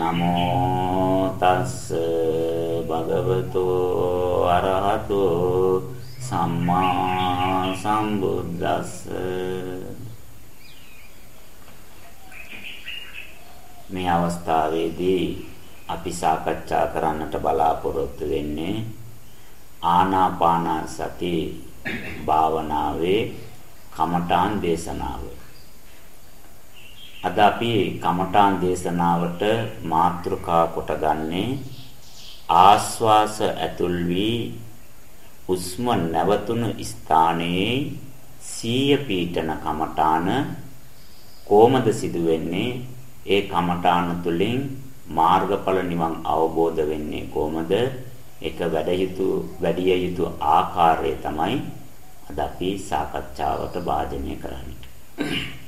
නමෝ තස්ස භගවතු අරහතු සම්මා සම්බුද්දස්ස. මේ අවස්ථාවේදී අපි සාකච්ඡා කරන්නට බලාපොරොත්තු වෙන්නේ ආනාපාන සති භාවනාවේ කමඨාන් දේශනාව. අද අපි කමඨාන් දේශනාවට මාතෘකා කොටගන්නේ ආස්වාස ඇතුල් වී හුස්ම නැවතුණු ස්ථානයේ සීය පීඨන කමඨාන කොහොමද සිදුවෙන්නේ? ඒ කමඨාන තුලින් මාර්ගඵල නිවන් අවබෝධ වෙන්නේ කොහොමද? ඒක වැඩ යුතු වැඩිය යුතු ආකාරය තමයි අද අපි සාකච්ඡාවට භාජනය කරන්නේ.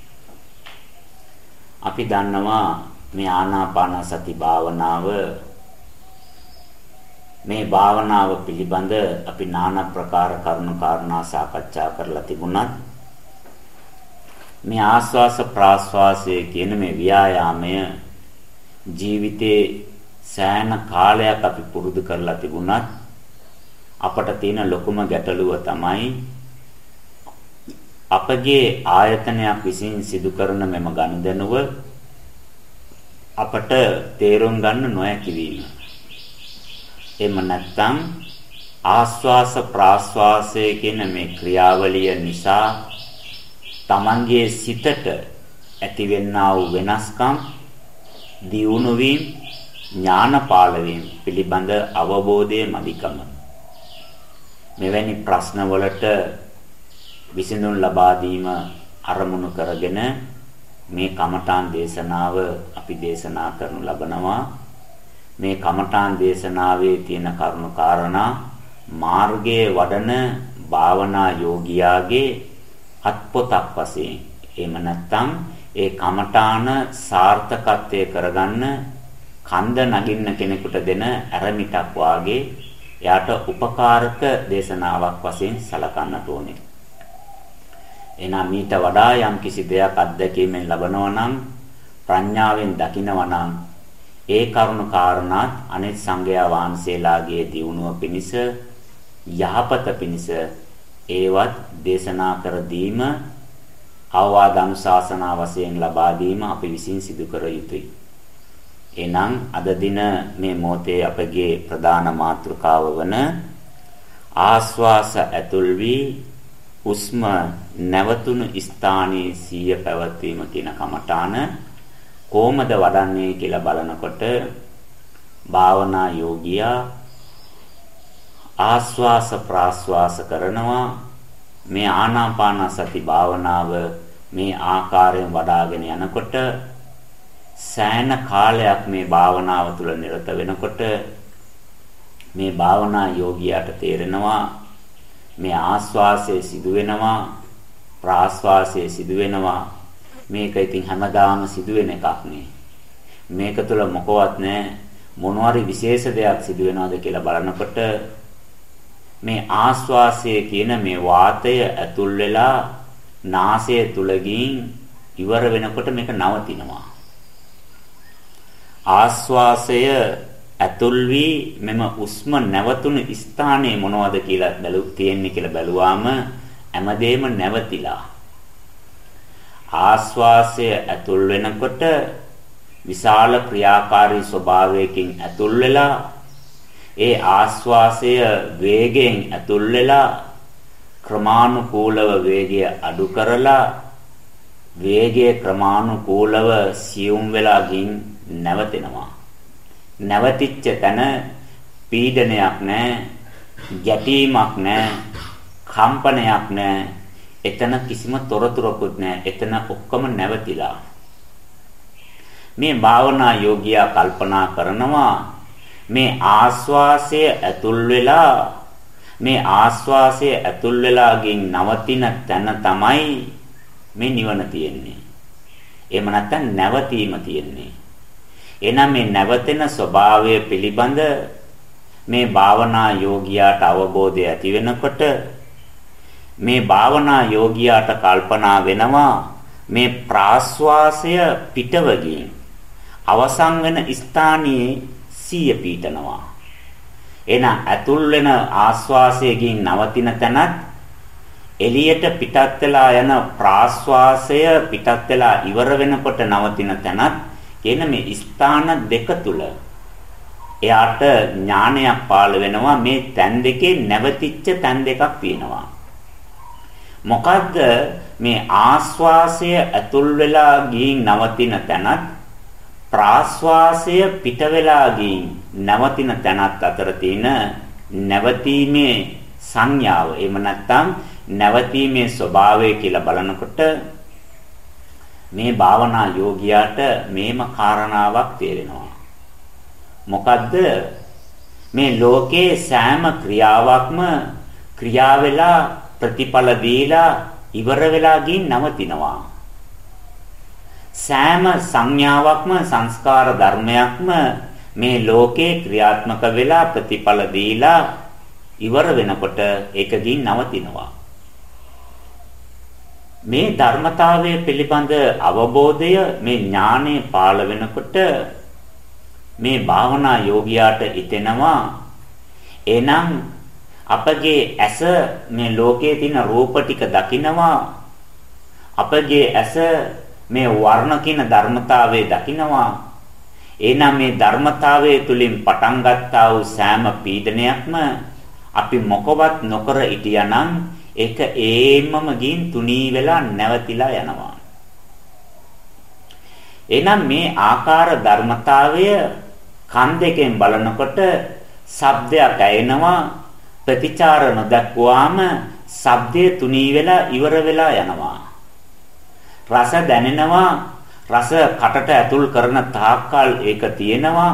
අපි දන්නවා මේ ආනාපාන සති භාවනාව මේ භාවනාව පිළිබඳ අපි নানা ප්‍රකාර කරුණු කාරණා සාකච්ඡා කරලා තිබුණත් මේ ආස්වාස ප්‍රාස්වාසයේ කියන මේ ව්‍යායාමය ජීවිතේ සෑහෙන කාලයක් අපි පුරුදු කරලා තිබුණත් අපට තියෙන ලොකුම ගැටලුව තමයි අපගේ ආයතනයක් විසින් සිදු කරන මෙම ගනුදෙනුව අපට තේරුම් ගන්න නොහැකි වීම. එහෙම නැත්නම් ආස්වාස ප්‍රාස්වාසය කියන මේ ක්‍රියාවලිය නිසා Tamanගේ සිතට ඇතිවෙනා වූ වෙනස්කම් දියුණු වීම ඥානපාල වීම පිළිබඳ අවබෝධයේ මදිකම මෙවැනි ප්‍රශ්න වලට විසඳුම් ලබා දීම අරමුණු කරගෙන මේ කමඨාන් දේශනාව අපි දේශනා කරනු ලබනවා. මේ කමඨාන් දේශනාවේ තියෙන කරුණු කාරණා මාර්ගයේ වඩන භාවනා යෝගියාගේ අත්පොතක් වශයෙන්. එහෙම නැත්නම් ඒ කමඨාන සාර්ථකත්වයේ කරගන්න කන්ද නගින්න කෙනෙකුට දෙන අරමිටක් වාගේ එයාට උපකාරක දේශනාවක් වශයෙන් සලකන්නට ඕනේ. එහෙනම් මීට වඩා යම් කිසි දෙයක් අත්දැකීමෙන් ලබනවා නම් ප්‍රඥාවෙන් දකිනවා නම් ඒ කරුණු කාරණාත් අනෙත් සංගයා වහන්සේලාගේ දියුණුව පිණිස යහපත පිණිස ඒවත් දේශනා කර දීම අවවාද අනුශාසනා වශයෙන් ලබා දීම අපි විසින් සිදු කර යුතුයි. එනම් අද දින මේ මොහොතේ අපගේ ප්‍රධාන මාතෘකාව වන ආස්වාස ඇතුල් වී හුස්ම නැවතුණු ස්ථානයේ සිය පැවැත්වීම කියන කමඨාන කොහොමද වඩන්නේ කියලා බලනකොට භාවනා යෝගියා ආස්වාස ප්‍රාස්වාස කරනවා. මේ ආනාපාන සති භාවනාව මේ ආකාරයෙන් වඩ아가ගෙන යනකොට සෑහෙන කාලයක් මේ භාවනාව තුළ නිරත වෙනකොට මේ භාවනා යෝගියාට තේරෙනවා මේ ආස්වාසයේ සිදු වෙනවා ප්‍රාස්වාසයේ සිදු වෙනවා මේක ඉතින් හැමදාම සිදුවෙන එකක් නේ. මේක තුළ මොකවත් නැහැ මොනවාරි විශේෂ දෙයක් සිදු වෙනවද කියලා බලනකොට මේ ආස්වාසය කියන මේ වාතය ඇතුල් වෙලා නාසය තුලකින් ඉවර වෙනකොට මේක නවතිනවා. ආස්වාසය ඇතුල් වී මෙම උස්ම නැවතුණු ස්ථානයේ මොනවද කියලා බැලු තියෙන්නේ කියලා බැලුවාම හැමදේම නැවතිලා. ආස්වාසය ඇතුල් වෙනකොට විශාල ක්‍රියාකාරී ස්වභාවයකින් ඇතුල් වෙලා ඒ ආස්වාසය වේගයෙන් ඇතුල් වෙලා ක්‍රමානුකූලව වේගය අඩු කරලා වේගය ක්‍රමානුකූලව සියුම් වෙලා ගින් නැවතෙනවා. නැවතිච්ච තැන පීඩනයක් නැහැ, ගැටීමක් නැහැ, කම්පනයක් නැහැ. එතන කිසිම තොරතුරකුත් නැහැ. එතන ඔක්කොම නැවතිලා. මේ භාවනා යෝගියා කල්පනා කරනවා මේ ආස්වාසය ඇතුල් වෙලා මේ ආස්වාසය ඇතුල් වෙලාගෙන් නවතින තැන තමයි මේ නිවන තියෙන්නේ. එහෙම නැත්නම් නැවතීම තියෙන්නේ. එනම් මේ නැවතෙන ස්වභාවය පිළිබඳ මේ භාවනා යෝගියාට අවබෝධය ඇති වෙනකොට මේ භාවනා යෝගියාට කල්පනා වෙනවා මේ ප්‍රාස්වාසය පිටවගින් අවසන් වෙන ස්ථානයේ සිය පීඨනවා. එන ඇතුල් වෙන ආස්වාසයෙන් නවතින තැනත් එළියට පිටත් වෙලා යන ප්‍රාස්වාසය පිටත් වෙලා ඉවර වෙනකොට නවතින තැනත් කියන මේ ස්ථාන දෙක තුල එයාට ඥානයක් පාළ වෙනවා මේ තැන් දෙකේ නැවතිච්ච තැන් දෙකක් තියෙනවා. මොකද්ද මේ ආස්වාසය ඇතුල් වෙලා ගින් නවතින තැනත් ප්‍රාස්වාසය පිට වෙලා ගින් නවතින තැනත් අතර තියෙන නැවතීමේ සංඥාව. එහෙම නැත්නම් නැවතීමේ ස්වභාවය කියලා බලනකොට මේ භාවනා යෝගියාට මේම කාරණාවක් තේරෙනවා. මොකද්ද? මේ ලෝකේ සෑම ක්‍රියාවක්ම ක්‍රියා වෙලා ප්‍රතිඵල දීලා ඉවර වෙලා ගින් නවතිනවා. සෑම සංඥාවක්ම සංස්කාර ධර්මයක්ම මේ ලෝකේ ක්‍රියාත්මක වෙලා ප්‍රතිඵල දීලා ඉවර වෙනකොට ඒක ගින් නවතිනවා. මේ ධර්මතාවය පිළිබඳ අවබෝධය මේ ඥානය පාළ වෙනකොට මේ භාවනා යෝගියාට හිතෙනවා එනම් අපගේ ඇස මේ ලෝකයේ තියෙන රූප ටික දකිනවා අපගේ ඇස මේ වර්ණ කියන ධර්මතාවයේ දකිනවා. එනම් මේ ධර්මතාවයේ තුලින් පටන් ගත්තා වූ සෑම පීඩනයක්ම අපි මොකවත් නොකර හිටියානම් ඒක ඒමම ගින් තුනී වෙලා නැවතිලා යනවා. එනම් මේ ආකාර ධර්මතාවය කන් දෙකෙන් බලනකොට ශබ්දයක් ඇයෙනවා ප්‍රතිචාර නොදක්වාම ශබ්දය තුනී වෙලා ඉවර වෙලා යනවා. රස දැනෙනවා රස කටට ඇතුල් කරන තාක්කල් ඒක තියෙනවා.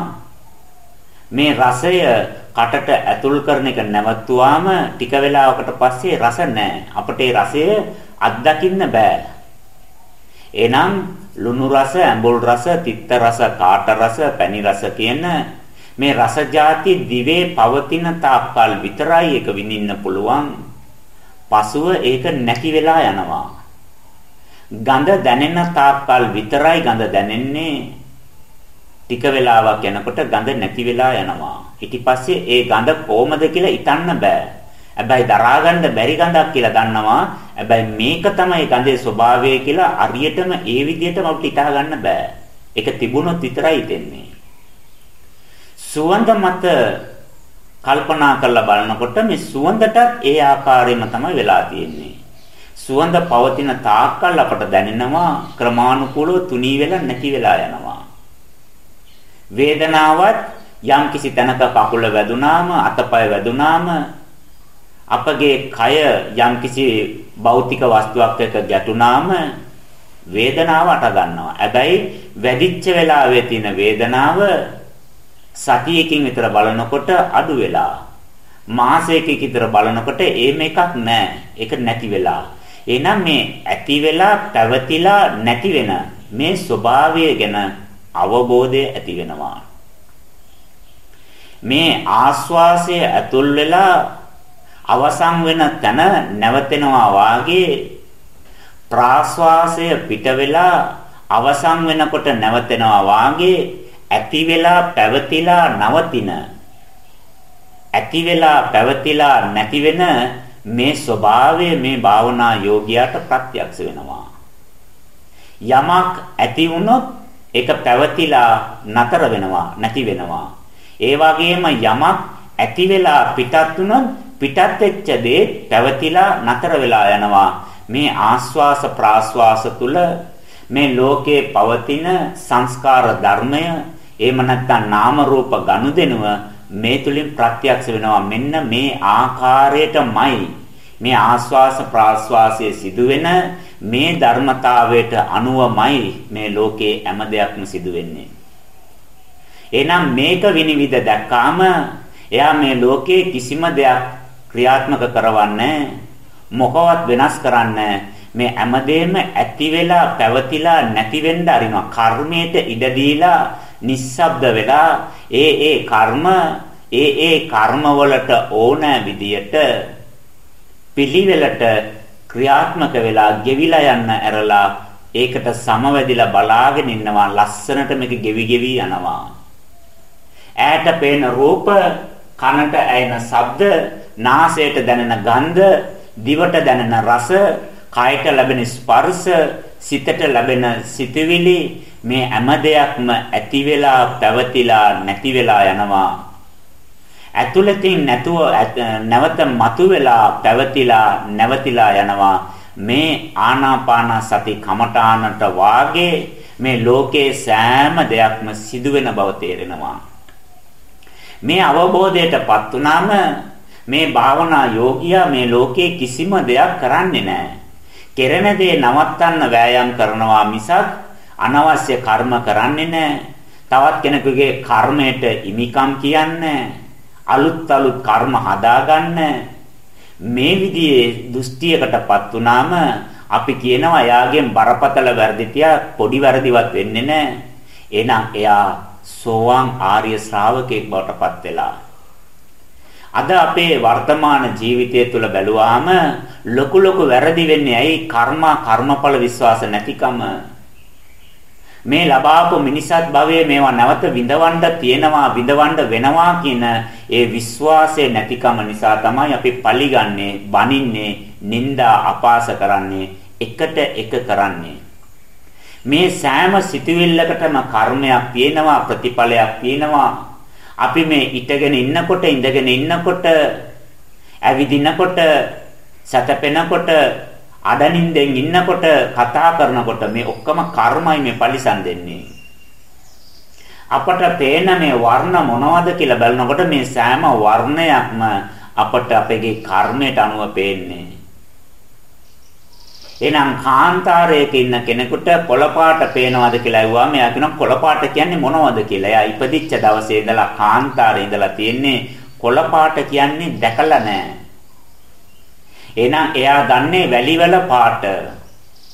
මේ රසය කටට ඇතුල් කරන එක නැවතුවාම ටික වෙලාවකට පස්සේ රස නැහැ අපිට ඒ රසය අත්දකින්න බෑ එනම් ලුණු රස, ඇඹුල් රස, තිත්ත රස, කාට රස, පැණි රස කියන මේ රස જાති දිවේ පවතින තාක්කල් විතරයි ඒක විඳින්න පුළුවන්. පසුව ඒක නැති වෙලා යනවා. ගඳ දැනෙන තාක්කල් විතරයි ගඳ දැනෙන්නේ. ටික වෙලාවක් යනකොට ගඳ නැති වෙලා යනවා. ඊට පස්සේ ඒ ගඳ කොහමද කියලා හිතන්න බෑ. හැබැයි දරා ගන්න බැරි ගඳක් කියලා දන්නවා. හැබැයි මේක තමයි ගඳේ ස්වභාවය කියලා අරියටම ඒ විදිහටම අපිට හිතා ගන්න බෑ. ඒක තිබුණොත් විතරයි දෙන්නේ. සුවඳ මත කල්පනා කරලා බලනකොට මේ සුවඳටත් ඒ ආකාරයෙන්ම තමයි වෙලා තියෙන්නේ. සුවඳ පවතින තාක්කල් අපට දැනෙනවා ක්‍රමානුකූලව තුනී වෙලා නැති වෙලා යනවා. වේදනාවත් යම් කිසි තැනක කකුල වැදුනාම අතපය වැදුනාම අපගේ කය යම්කිසි භෞතික වස්තුවක් එක්ක ගැටුනාම වේදනාව අට ගන්නවා. හැබැයි වැඩිච්ච වෙලාවේ තියෙන වේදනාව සතියකින් විතර බලනකොට අඩු වෙලා මාසයකින් විතර බලනකොට ඒම එකක් නැහැ. ඒක නැති වෙලා. එහෙනම් මේ ඇති වෙලා පැවතිලා නැති වෙන මේ ස්වභාවය ගැන අවබෝධය ඇති වෙනවා. මේ ආස්වාසය ඇතුල් වෙලා අවසන් වෙන තැන නැවතෙනවා වාගේ ප්‍රාශ්වාසය පිට වෙලා අවසන් වෙනකොට නැවතෙනවා වාගේ ඇති වෙලා පැවතිලා නවතින ඇති වෙලා පැවතිලා නැති වෙන මේ ස්වභාවය මේ භාවනා යෝගියාට ප්‍රත්‍යක්ෂ වෙනවා යමක් ඇති වුණොත් ඒක පැවතිලා නතර වෙනවා නැති වෙනවා. ඒ වගේම යමක් ඇති වෙලා පිටත් වුණොත් පිටත් වෙච්ච දේ පැවතිලා නතර වෙලා යනවා. මේ ආස්වාස ප්‍රාස්වාස තුල මේ ලෝකේ පවතින සංස්කාර ධර්මය එහෙම නැත්නම් නාම රූප ගනුදෙනුව මේ තුලින් ප්‍රත්‍යක්ෂ වෙනවා. මෙන්න මේ ආකාරයටමයි මේ ආස්වාස ප්‍රාස්වාසයේ සිදුවෙන මේ ධර්මතාවයට අනුවමයි මේ ලෝකේ හැම දෙයක්ම සිදුවෙන්නේ. එහෙනම් මේක විනිවිද දැක්කාම එයා මේ ලෝකේ කිසිම දෙයක් ක්‍රියාත්මක කරවන්නේ මොකවත් වෙනස් කරන්නේ මේ හැමදේම ඇති වෙලා පැවතිලා නැති වෙන්න අරිනවා. කර්මයට ඉඩ දීලා නිස්සබ්ද වෙලා ඒ ඒ කර්ම ඒ ඒ කර්ම වලට ඕන විදියට පිළිවෙලට ක්‍රියාත්මක වෙලා ගෙවිලා යන්න ඇරලා ඒකට සමවැදිලා බලාගෙන ඉන්නවා ලස්සනට මේක ගෙවි ගෙවි යනවා. ඈට පේන රූප, කනට ඇහෙන ශබ්ද, නාසයට දැනෙන ගන්ධ, දිවට දැනෙන රස, කයට ලැබෙන ස්පර්ශ, සිතට ලැබෙන සිතුවිලි මේ හැම දෙයක්ම ඇති වෙලා පැවතිලා නැති වෙලා යනවා. ඇතුළතින් නැතුව නැවත මතුවෙලා පැවතිලා නැවතිලා යනවා. මේ ආනාපාන සති කමඨානට වාගේ මේ ලෝකේ සෑම දෙයක්ම සිදුවෙන බව තේරෙනවා. මේ අවබෝධයටපත් වුනාම මේ භාවනා යෝගියා මේ ලෝකේ කිසිම දෙයක් කරන්නේ නැහැ. කෙරෙන දේ නවත්තන්න වෑයම් කරනවා මිසක් අනවශ්‍ය කර්ම කරන්නේ නැහැ. තවත් කෙනෙකුගේ කර්මයට ඉමිකම් කියන්නේ අලුත් අලුත් කර්ම හදාගන්නේ මේ විදිහේ දෘෂ්ටියකටපත් වුනාම අපි කියනවා එයාගෙන් බරපතල වැරදි තියා පොඩි වැරදිවත් වෙන්නේ නැහැ. එහෙනම් එයා සෝවාන් ආර්ය ශ්‍රාවකෙක් බවට පත් වෙලා. අද අපේ වර්තමාන ජීවිතය තුළ බැලුවාම ලොකු ලොකු වැරදි වෙන්නේ ඇයි කර්මා කර්මඵල විශ්වාස නැතිකම මේ ලබාපු මිනිසත් භවයේ මේවා නැවත විඳවන්න තියෙනවා විඳවන්න වෙනවා කියන ඒ විශ්වාසය නැතිකම නිසා තමයි අපි පලිගන්නේ බනින්නේ නිന്ദා අපාස කරන්නේ එකට එක කරන්නේ. මේ සෑම සිතුවිල්ලකටම කර්මයක් තියෙනවා ප්‍රතිඵලයක් තියෙනවා. අපි මේ ඉටගෙන ඉන්නකොට ඉඳගෙන ඉන්නකොට ඇවිදිනකොට සැතපෙනකොට අඩනින්දෙන් ඉන්නකොට කතා කරනකොට මේ ඔක්කොම කර්මයි මේ පරිසම් දෙන්නේ. අපට පේන මේ වර්ණ මොනවද කියලා බලනකොට මේ සෑම වර්ණයක්ම අපට අපගේ කර්මයට අනුව පේන්නේ. එහෙනම් කාන්තාරයක ඉන්න කෙනෙකුට කොළපාට පේනවද කියලා ඇහුවාම එයා කියනවා කොළපාට කියන්නේ මොනවද කියලා. එයා ඉපදිච්ච දවසේ ඉඳලා කාන්තාරේ ඉඳලා තියෙන්නේ කොළපාට කියන්නේ දැකලා නැහැ. එහෙනම් එයා දන්නේ වැලිවල පාට.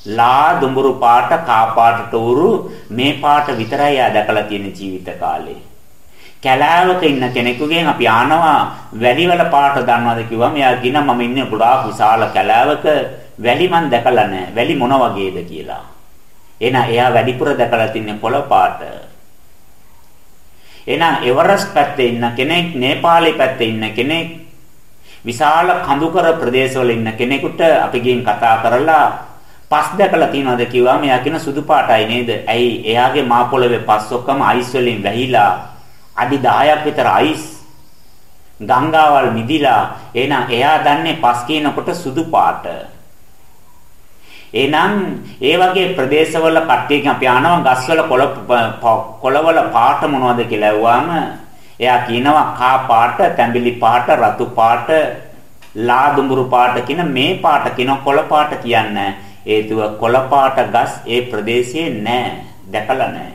ලා දුඹුරු පාට කා පාටට උරු මේ පාට විතරයි එයා දැකලා තියෙන ජීවිත කාලේ. කැලෑවක ඉන්න කෙනෙකුගෙන් අපි ආනවා වැලිවල පාට දන්නවද කිව්වම එයා කියන මම ඉන්නේ ගොඩාක් විශාල කැලෑවක වැලි මන් දැකලා නැහැ. වැලි මොන වගේද කියලා. එහෙනම් එයා වැඩිපුර දැකලා තින්නේ පොළ පාට. එහෙනම් එවරස් පැත්තේ ඉන්න කෙනෙක්, නේපාලි පැත්තේ ඉන්න කෙනෙක් විශාල කඳුකර ප්‍රදේශවල ඉන්න කෙනෙකුට අපි ගින් කතා කරලා පස් දැකලා තියනවාද කිව්වම එයා කියන සුදු පාටයි නේද? ඇයි එයාගේ මා පොළවේ පස් ඔක්කොම අයිස් වලින් වැහිලා අඩි 10ක් විතර අයිස් ගංගාවල් මිදිලා එහෙනම් එයා දන්නේ පස් කියනකොට සුදු පාට. එහෙනම් ඒ වගේ ප්‍රදේශවල කට්ටියකින් අපි අහනවා ගස්වල කොළ කොළවල පාට මොනවද කියලා ඇහුවාම එයා කියනවා කා පාට, තැඹිලි පාට, රතු පාට, ලා දුඹුරු පාට කියන මේ පාට කියන කොළ පාට කියන්නේ. හේතුව කොළ පාට ගස් ඒ ප්‍රදේශයේ නැහැ. දැකලා නැහැ.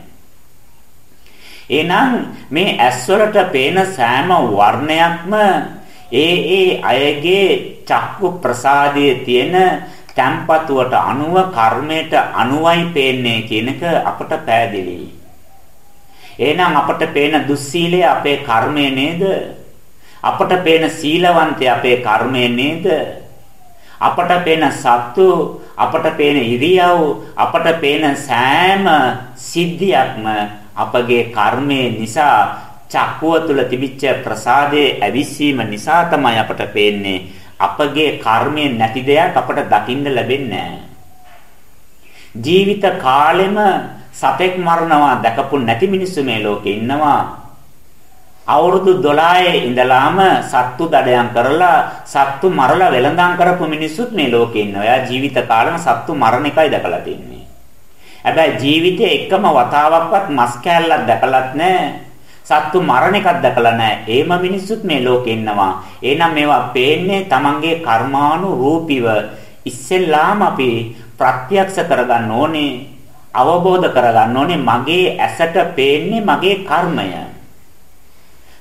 එහෙනම් මේ ඇස්වලට පේන සෑම වර්ණයක්ම ඒ ඒ අයගේ චක්කු ප්‍රසාදයේ තියෙන තැම්පතුවට අනුව කර්මයට අනුවයි පේන්නේ කියන එක අපට පැහැදිලියි. එහෙනම් අපට පේන දුස්සීලය අපේ කර්මය නේද? අපට පේන සීලවන්තය අපේ කර්මය නේද? අපට පේන සත්තු, අපට පේන ඉරියව්, අපට පේන සෑම සිද්ධියක්ම අපගේ කර්මය නිසා චක්කුව තුල තිබිච්ච ප්‍රසාදයේ ඇවිස්සීම නිසා තමයි අපට පේන්නේ අපගේ කර්මයෙන් නැති දෙයක් අපට දකින්න ලැබෙන්නේ ජීවිත කාලෙම සතෙක් මරනවා දැකපු නැති මිනිස්සු මේ ලෝකේ ඉන්නවා. අවුරුදු 12 ඉඳලාම සත්තු දඩයන් කරලා සත්තු මරලා වෙළඳාම් කරපු මිනිස්සුත් මේ ලෝකේ ඉන්නවා. එයා ජීවිත කාලෙම සත්තු මරණ එකයි දැකලා තින්නේ. හැබැයි ජීවිතේ එකම වතාවක්වත් මස් කෑල්ලක් දැකලත් නැහැ. සත්තු මරණ එකක් දැකලා නැහැ. ඒම මිනිස්සුත් මේ ලෝකේ ඉන්නවා. එහෙනම් මේවා පේන්නේ Tamange කර්මානු රූපීව. ඉස්සෙල්ලාම අපි ප්‍රත්‍යක්ෂ කරගන්න ඕනේ අවබෝධ කරගන්න ඕනේ මගේ ඇසට පේන්නේ මගේ කර්මය.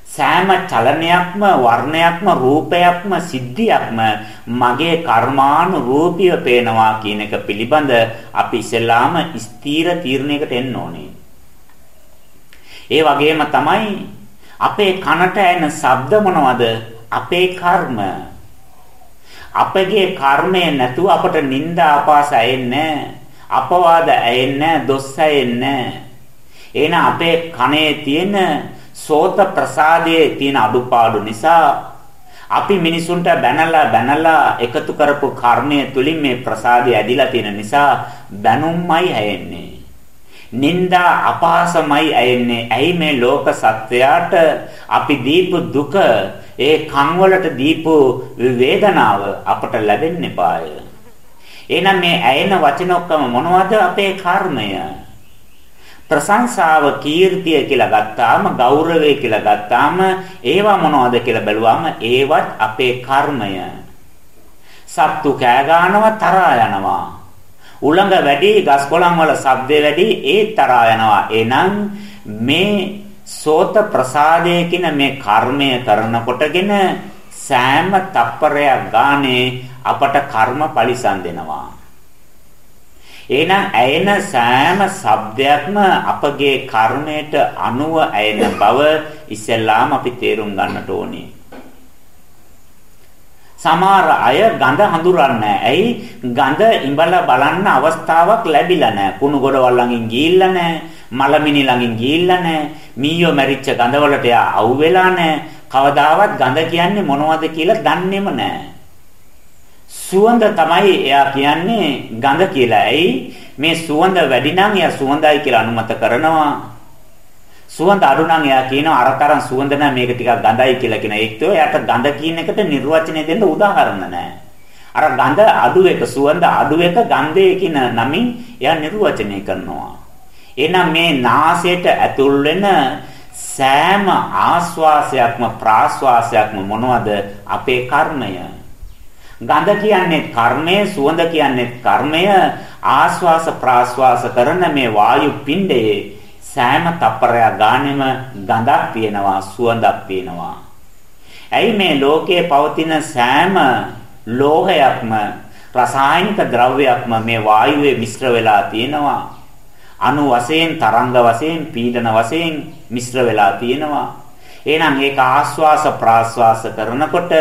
සෑම චලනයක්ම වර්ණයක්ම රූපයක්ම සිද්ධියක්ම මගේ කර්මානුරූපීව පේනවා කියන එක පිළිබඳ අපි ඉස්සෙල්ලාම ස්ථීර තීරණයකට එන්න ඕනේ. ඒ වගේම තමයි අපේ කනට ඇහෙන ශබ්ද මොනවද? අපේ කර්ම. අපගේ කර්මය නැතුව අපට නිന്ദා අපාස ඇෙන්නේ නැහැ. අපවාද ඇයෙන්නේ දොස් ඇයෙන්නේ එහෙනම් අපේ කනේ තියෙන සෝත ප්‍රසාදයේ තියෙන අඩුපාඩු නිසා අපි මිනිසුන්ට බැනලා බැනලා එකතු කරපු කර්මය තුලින් මේ ප්‍රසාදය ඇදිලා තියෙන නිසා බැනුම්මයි හැයෙන්නේ. නිന്ദා අපහාසමයි ඇයෙන්නේ. ඇයි මේ ලෝක සත්වයාට අපි දීපු දුක ඒ කන් වලට දීපු වේදනාව අපට ලැබෙන්නේ පාය. එහෙනම් මේ ඇයෙන වචන ඔක්කොම මොනවද අපේ කර්මය? ප්‍රශංසාව කීර්තිය කියලා ගත්තාම ගෞරවය කියලා ගත්තාම ඒවා මොනවද කියලා බැලුවාම ඒවත් අපේ කර්මය. සත්තු කෑ ගන්නවා තරහා යනවා. උලඟ වැඩි ගස් කොළන් වල ශබ්දය වැඩි ඒ තරහා යනවා. එහෙනම් මේ සෝත ප්‍රසාදය කියන මේ කර්මය කරනකොටගෙන සෑම තප්පරයක් ගානේ අපට කර්ම පරිසම් දෙනවා. එහෙනම් ඇයෙන සෑම ශබ්දයක්ම අපගේ කර්මයට අනුව ඇයෙන බව ඉස්සෙල්ලාම අපි තේරුම් ගන්නට ඕනේ. සමහර අය ගඳ හඳුරන්නේ ඇයි ගඳ ඉඹලා බලන්න අවස්ථාවක් ලැබිලා නැහැ. කුණු ගොඩවල් ළඟින් ගිහිල්ලා නැහැ. මලමිනි ළඟින් ගිහිල්ලා නැහැ. මීයෝ මැරිච්ච ගඳවලට යා අවුවෙලා නැහැ. කවදාවත් ගඳ කියන්නේ මොනවද කියලා දන්නේම නැහැ. සුවඳ තමයි එයා කියන්නේ ගඳ කියලා. ඇයි මේ සුවඳ වැඩි නම් එයා සුවඳයි කියලා අනුමත කරනවා. සුවඳ අඩු නම් එයා කියනවා අර තරම් සුවඳ නැහැ මේක ටිකක් ගඳයි කියලා කියන ඒක්තෝ එයාට ගඳ කියන එකට නිර්වචනය දෙන්න උදාහරණ නැහැ. අර ගඳ අඩු එක සුවඳ අඩු එක ගන්ධය කියන නමින් එයා නිර්වචනය කරනවා. එහෙනම් මේ නාසයට ඇතුල් වෙන සෑම ආස්වාසයක්ම ප්‍රාස්වාසයක්ම මොනවද අපේ කර්මය ගඳ කියන්නේ කර්මය සුවඳ කියන්නේ කර්මය. ආස්වාස ප්‍රාස්වාස කරන මේ වායු පිණ්ඩයේ සෑම තප්පරයක් ගානෙම ගඳක් තියෙනවා සුවඳක් තියෙනවා ඇයි මේ ලෝකයේ පවතින සෑම ලෝහයක්ම රසායනික ද්‍රව්‍යයක්ම මේ වායුවේ මිශ්‍ර වෙලා තියෙනවා? අණු වශයෙන් තරංග වශයෙන් පීඩන වශයෙන් මිශ්‍ර වෙලා තියෙනවා. එහෙනම් ඒක ආස්වාස ප්‍රාස්වාස කරනකොට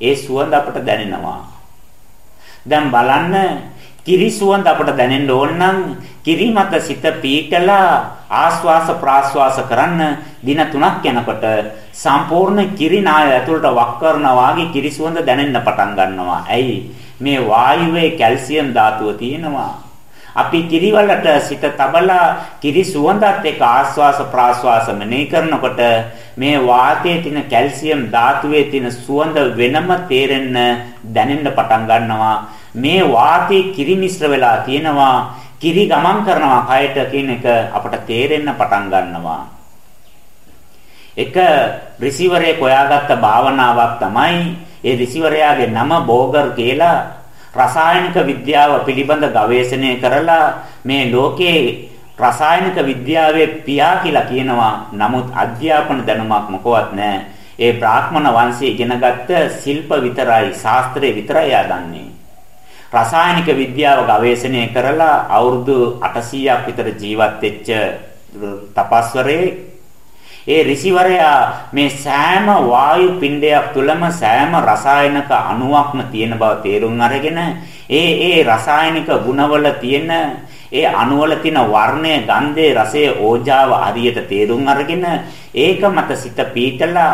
ඒ සුවඳ අපට දැනෙනවා. දැන් බලන්න කිරි සුවඳ අපට දැනෙන්න ඕන නම් කිරි මත සිත පීකලා ආස්වාස ප්‍රාස්වාස කරන්න දින 3ක් යනකොට සම්පූර්ණ කිරි නාය ඇතුළට වක් කරනවා වාගේ කිරි සුවඳ දැනෙන්න පටන් ගන්නවා. ඇයි? මේ වායුවේ කැල්සියම් ධාතුව තියෙනවා. අපි කිරිවලට සිත තබලා කිරි සුවඳත් එක්ක ආස්වාස ප්‍රාස්වාස මෙනෙහි කරනකොට මේ වාතයේ තියෙන කැල්සියම් ධාතුවේ තියෙන සුවඳ වෙනම තේරෙන්න දැනෙන්න පටන් ගන්නවා. මේ වාතයේ කිරි මිශ්‍ර වෙලා තියෙනවා. කිරි ගමන් කරනවා කයට කියන එක අපට තේරෙන්න පටන් ගන්නවා. එක රිසීවරයක් හොයාගත්ත භාවනාවක් තමයි ඒ රිසීවරයාගේ නම බෝගර් කියලා රසායනික විද්‍යාව පිළිබඳ ගවේෂණය කරලා මේ ලෝකේ රසායනික විද්‍යාවේ පියා කියලා කියනවා. නමුත් අධ්‍යාපන දැනුමක් මොකවත් නැහැ. ඒ බ්‍රාහ්මණ වංශයේ ඉගෙනගත්ත ශිල්ප විතරයි, ශාස්ත්‍රය විතරයි ආදන්නේ. රසායනික විද්‍යාව ගවේෂණය කරලා අවුරුදු 800ක් විතර ජීවත් වෙච්ච තපස්වරේ ඒ ඍෂිවරයා මේ සෑම වායු පිණ්ඩයක් තුළම සෑම රසායනික අණුවක්ම තියෙන බව තේරුම් අරගෙන ඒ ඒ රසායනික ගුණවල තියෙන ඒ අණුවල තියෙන වර්ණය, ගන්ධය, රසය, ඕජාව හරියට තේරුම් අරගෙන ඒක මත සිත පීතලා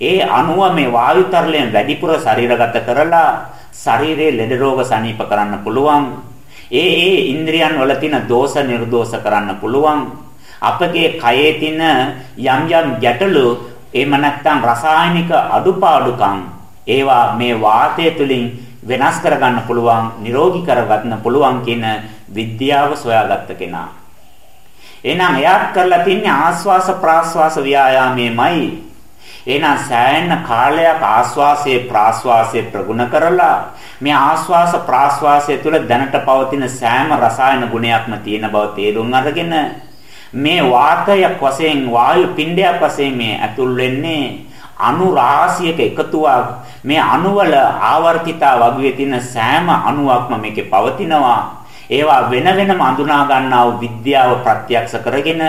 ඒ අණුව මේ වායු තරලයෙන් වැඩිපුර ශරීරගත කරලා ශරීරයේ ලෙඩ රෝග සනීප කරන්න පුළුවන්. ඒ ඒ ඉන්ද්‍රියන් වල තියෙන දෝෂ නිර්දෝෂ කරන්න පුළුවන්. අපගේ කයේ තියෙන යම් යම් ගැටලු එහෙම නැත්නම් රසායනික අඩුපාඩුකම් ඒවා මේ වාතය තුලින් වෙනස් කරගන්න පුළුවන් නිරෝගී කරගන්න පුළුවන් කියන විද්‍යාව සොයාගත්ත කෙනා. එහෙනම් එයාත් කරලා තින්නේ ආස්වාස ප්‍රාස්වාස ව්‍යායාමයේමයි. එහෙනම් සෑහෙන කාලයක් ආස්වාසයේ ප්‍රාස්වාසයේ ප්‍රගුණ කරලා මේ ආස්වාස ප්‍රාස්වාසය තුළ දැනට පවතින සෑම රසායන ගුණයක්ම තියෙන බව තේරුම් අරගෙන මේ වාතයක් වශයෙන් වායු පිණ්ඩයක් වශයෙන් මේ ඇතුල් වෙන්නේ අණු රාශියක එකතුවක් මේ අණුවල ආවර්තිතා වගේ තියෙන සෑම අණුවක්ම මේකේ පවතිනවා ඒවා වෙන වෙනම අඳුනා ගන්නා වූ විද්‍යාව ප්‍රත්‍යක්ෂ කරගෙන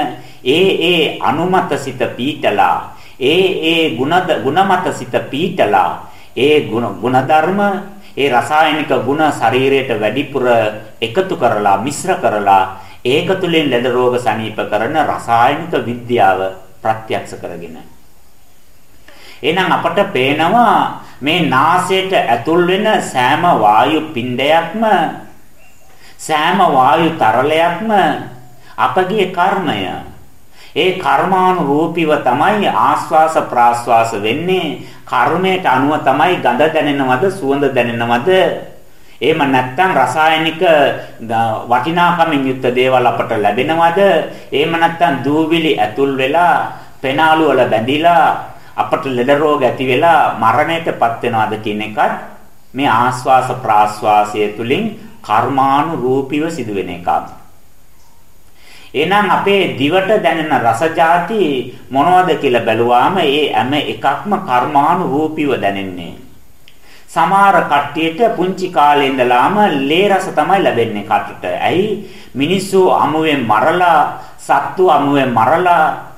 ඒ ඒ අනුමතසිත පීඨලා ඒ ඒ ಗುಣ ಗುಣමතසිත පීඨලා ඒ ಗುಣ ධර්ම ඒ රසායනික ಗುಣ ශරීරයට වැඩිපුර එකතු කරලා මිශ්‍ර කරලා ඒක තුළින් ලෙඩ රෝග සනීප කරන රසායනික විද්‍යාව ප්‍රත්‍යක්ෂ කරගෙන. එහෙනම් අපට පේනවා මේ නාසයට ඇතුල් වෙන සෑම වායු පින්ඩයක්ම සෑම වායු තරලයක්ම අපගේ කර්මය. ඒ කර්මානුරූපීව තමයි ආස්වාස ප්‍රාස්වාස වෙන්නේ. කර්මයට අනුව තමයි ගඳ දැනෙනවද සුවඳ දැනෙනවද එහෙම නැත්නම් රසායනික වටිනාකමින් යුක්ත දේවල් අපට ලැබෙනවද? එහෙම නැත්නම් දූවිලි ඇතුල් වෙලා පෙනාලු වල බැඳිලා අපට ලෙඩ රෝග ඇති වෙලා මරණයටපත් වෙනවද කියන එකත් මේ ආස්වාස ප්‍රාස්වාසය තුලින් කර්මානුරූපීව සිදුවෙන එකක්. එහෙනම් අපේ දිවට දැනෙන රස જાති මොනවද කියලා බැලුවාම ඒ හැම එකක්ම කර්මානුරූපීව දැනෙන්නේ. සමහර කට්ටියට පුංචි කාලේ ඉඳලාම ලේ රස තමයි ලැබෙන්නේ කටට. ඇයි? මිනිස්සු අමුවෙන් මරලා, සත්තු අමුවෙන් මරලා,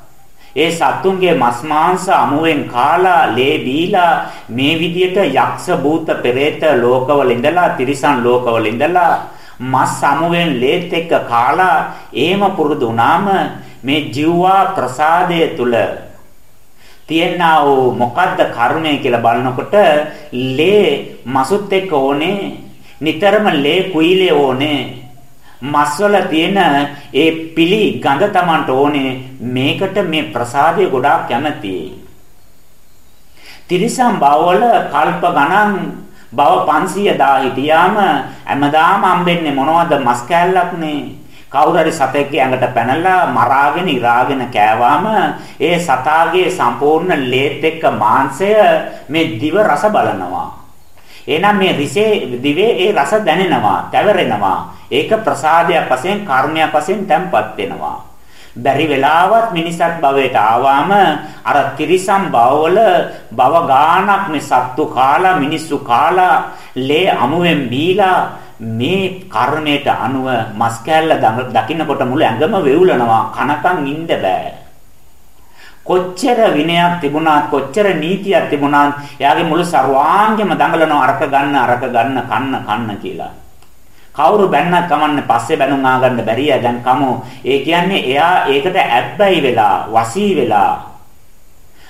ඒ සත්තුන්ගේ මස් මාංශ අමුවෙන් කාලා, ලේ බීලා මේ විදියට යක්ෂ භූත පෙරේත ලෝකවල ඉඳලා, තිරිසන් ලෝකවල ඉඳලා මස් අමුවෙන් ලේත් එක්ක කාලා, එහෙම පුරුදු වුණාම මේ ජීවා ප්‍රසාදය තුල තියෙනා වූ මොකද්ද කර්මය කියලා බලනකොට ලේ මසුත් එක්ක ඕනේ නිතරම ලේ කුයිලේ ඕනේ මස්වල තියෙන ඒ පිලි ගඳ Tamanට ඕනේ මේකට මේ ප්‍රසාදය ගොඩාක් කැමතියි. තිරිසන් බවවල කල්ප ගණන් බව 500 හිටියාම හැමදාම හම්බෙන්නේ මොනවද මස් කෑල්ලක්නේ කවුරු හරි සතෙක්ගේ ඇඟට පැනලා මරාගෙන ඉරාගෙන කෑවාම ඒ සතාගේ සම්පූර්ණ ලේත් එක්ක මාංශය මේ දිව රස බලනවා. එහෙනම් මේ රිසේ දිවේ ඒ රස දැනෙනවා, තැවරෙනවා. ඒක ප්‍රසාදයක් වශයෙන් කර්මයක් වශයෙන් තැම්පත් වෙනවා. බැරි වෙලාවත් මිනිසත් භවයට ආවාම අර තිරිසන් භවවල භව ගානක් මේ සත්තු කාලා මිනිස්සු කාලා ලේ අමුවෙන් බීලා මේ කර්මයට අනුව මස් කෑල්ල දකින්නකොට මුළු ඇඟම වෙවුලනවා කනකන් ඉන්න බෑ කොච්චර විනයක් තිබුණාත් කොච්චර නීතියක් තිබුණාත් එයාගේ මුළු ਸਰවාංගෙම දඟලනවා අරක ගන්න අරක ගන්න කන්න කන්න කියලා කවුරු බැන්නත් කමන්නේ පස්සේ බැනුම් ආගන්න බැරිය? දැන් කමු. ඒ කියන්නේ එයා ඒකට ඇබ්බැහි වෙලා වසී වෙලා.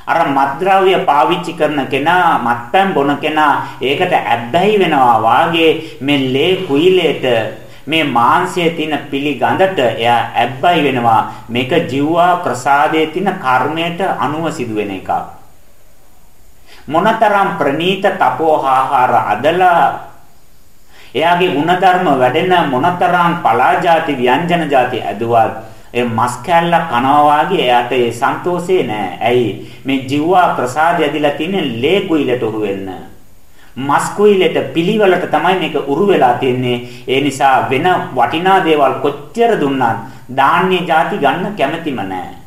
අර මත්ද්‍රව්‍ය පාවිච්චි කරන කෙනා මත්පැන් බොන කෙනා ඒකට ඇබ්බැහි වෙනවා වාගේ මේ ලේ කුයිලයට මේ මාංශයේ තියෙන පිළිගඳට එයා ඇබ්බැහි වෙනවා. මේක ජීවා ප්‍රසාදයේ තියෙන කර්මයට අනුව සිදුවෙන එකක්. මොනතරම් ප්‍රනීත තපෝහාහාර අදලා එයාගේ ಗುಣධර්ම වැඩෙන මොනතරම් පලාජාති ව්‍යංජන જાති ඇදුවත් ඒ මස් කැල්ල කනවා වාගේ එයාට ඒ සන්තෝෂේ නෑ. ඇයි? මේ ජීවා ප්‍රසාදය ඇදිලා තියෙන ලේ කුයිලට උරු වෙන්න. මස් කුයිලට පිළිවෙලට තමයි මේක උරු වෙලා තියෙන්නේ. ඒ නිසා වෙන වටිනා දේවල් කොච්චර දුන්නත් ධාන්‍ය ಜಾති ගන්න කැමැතිම නෑ.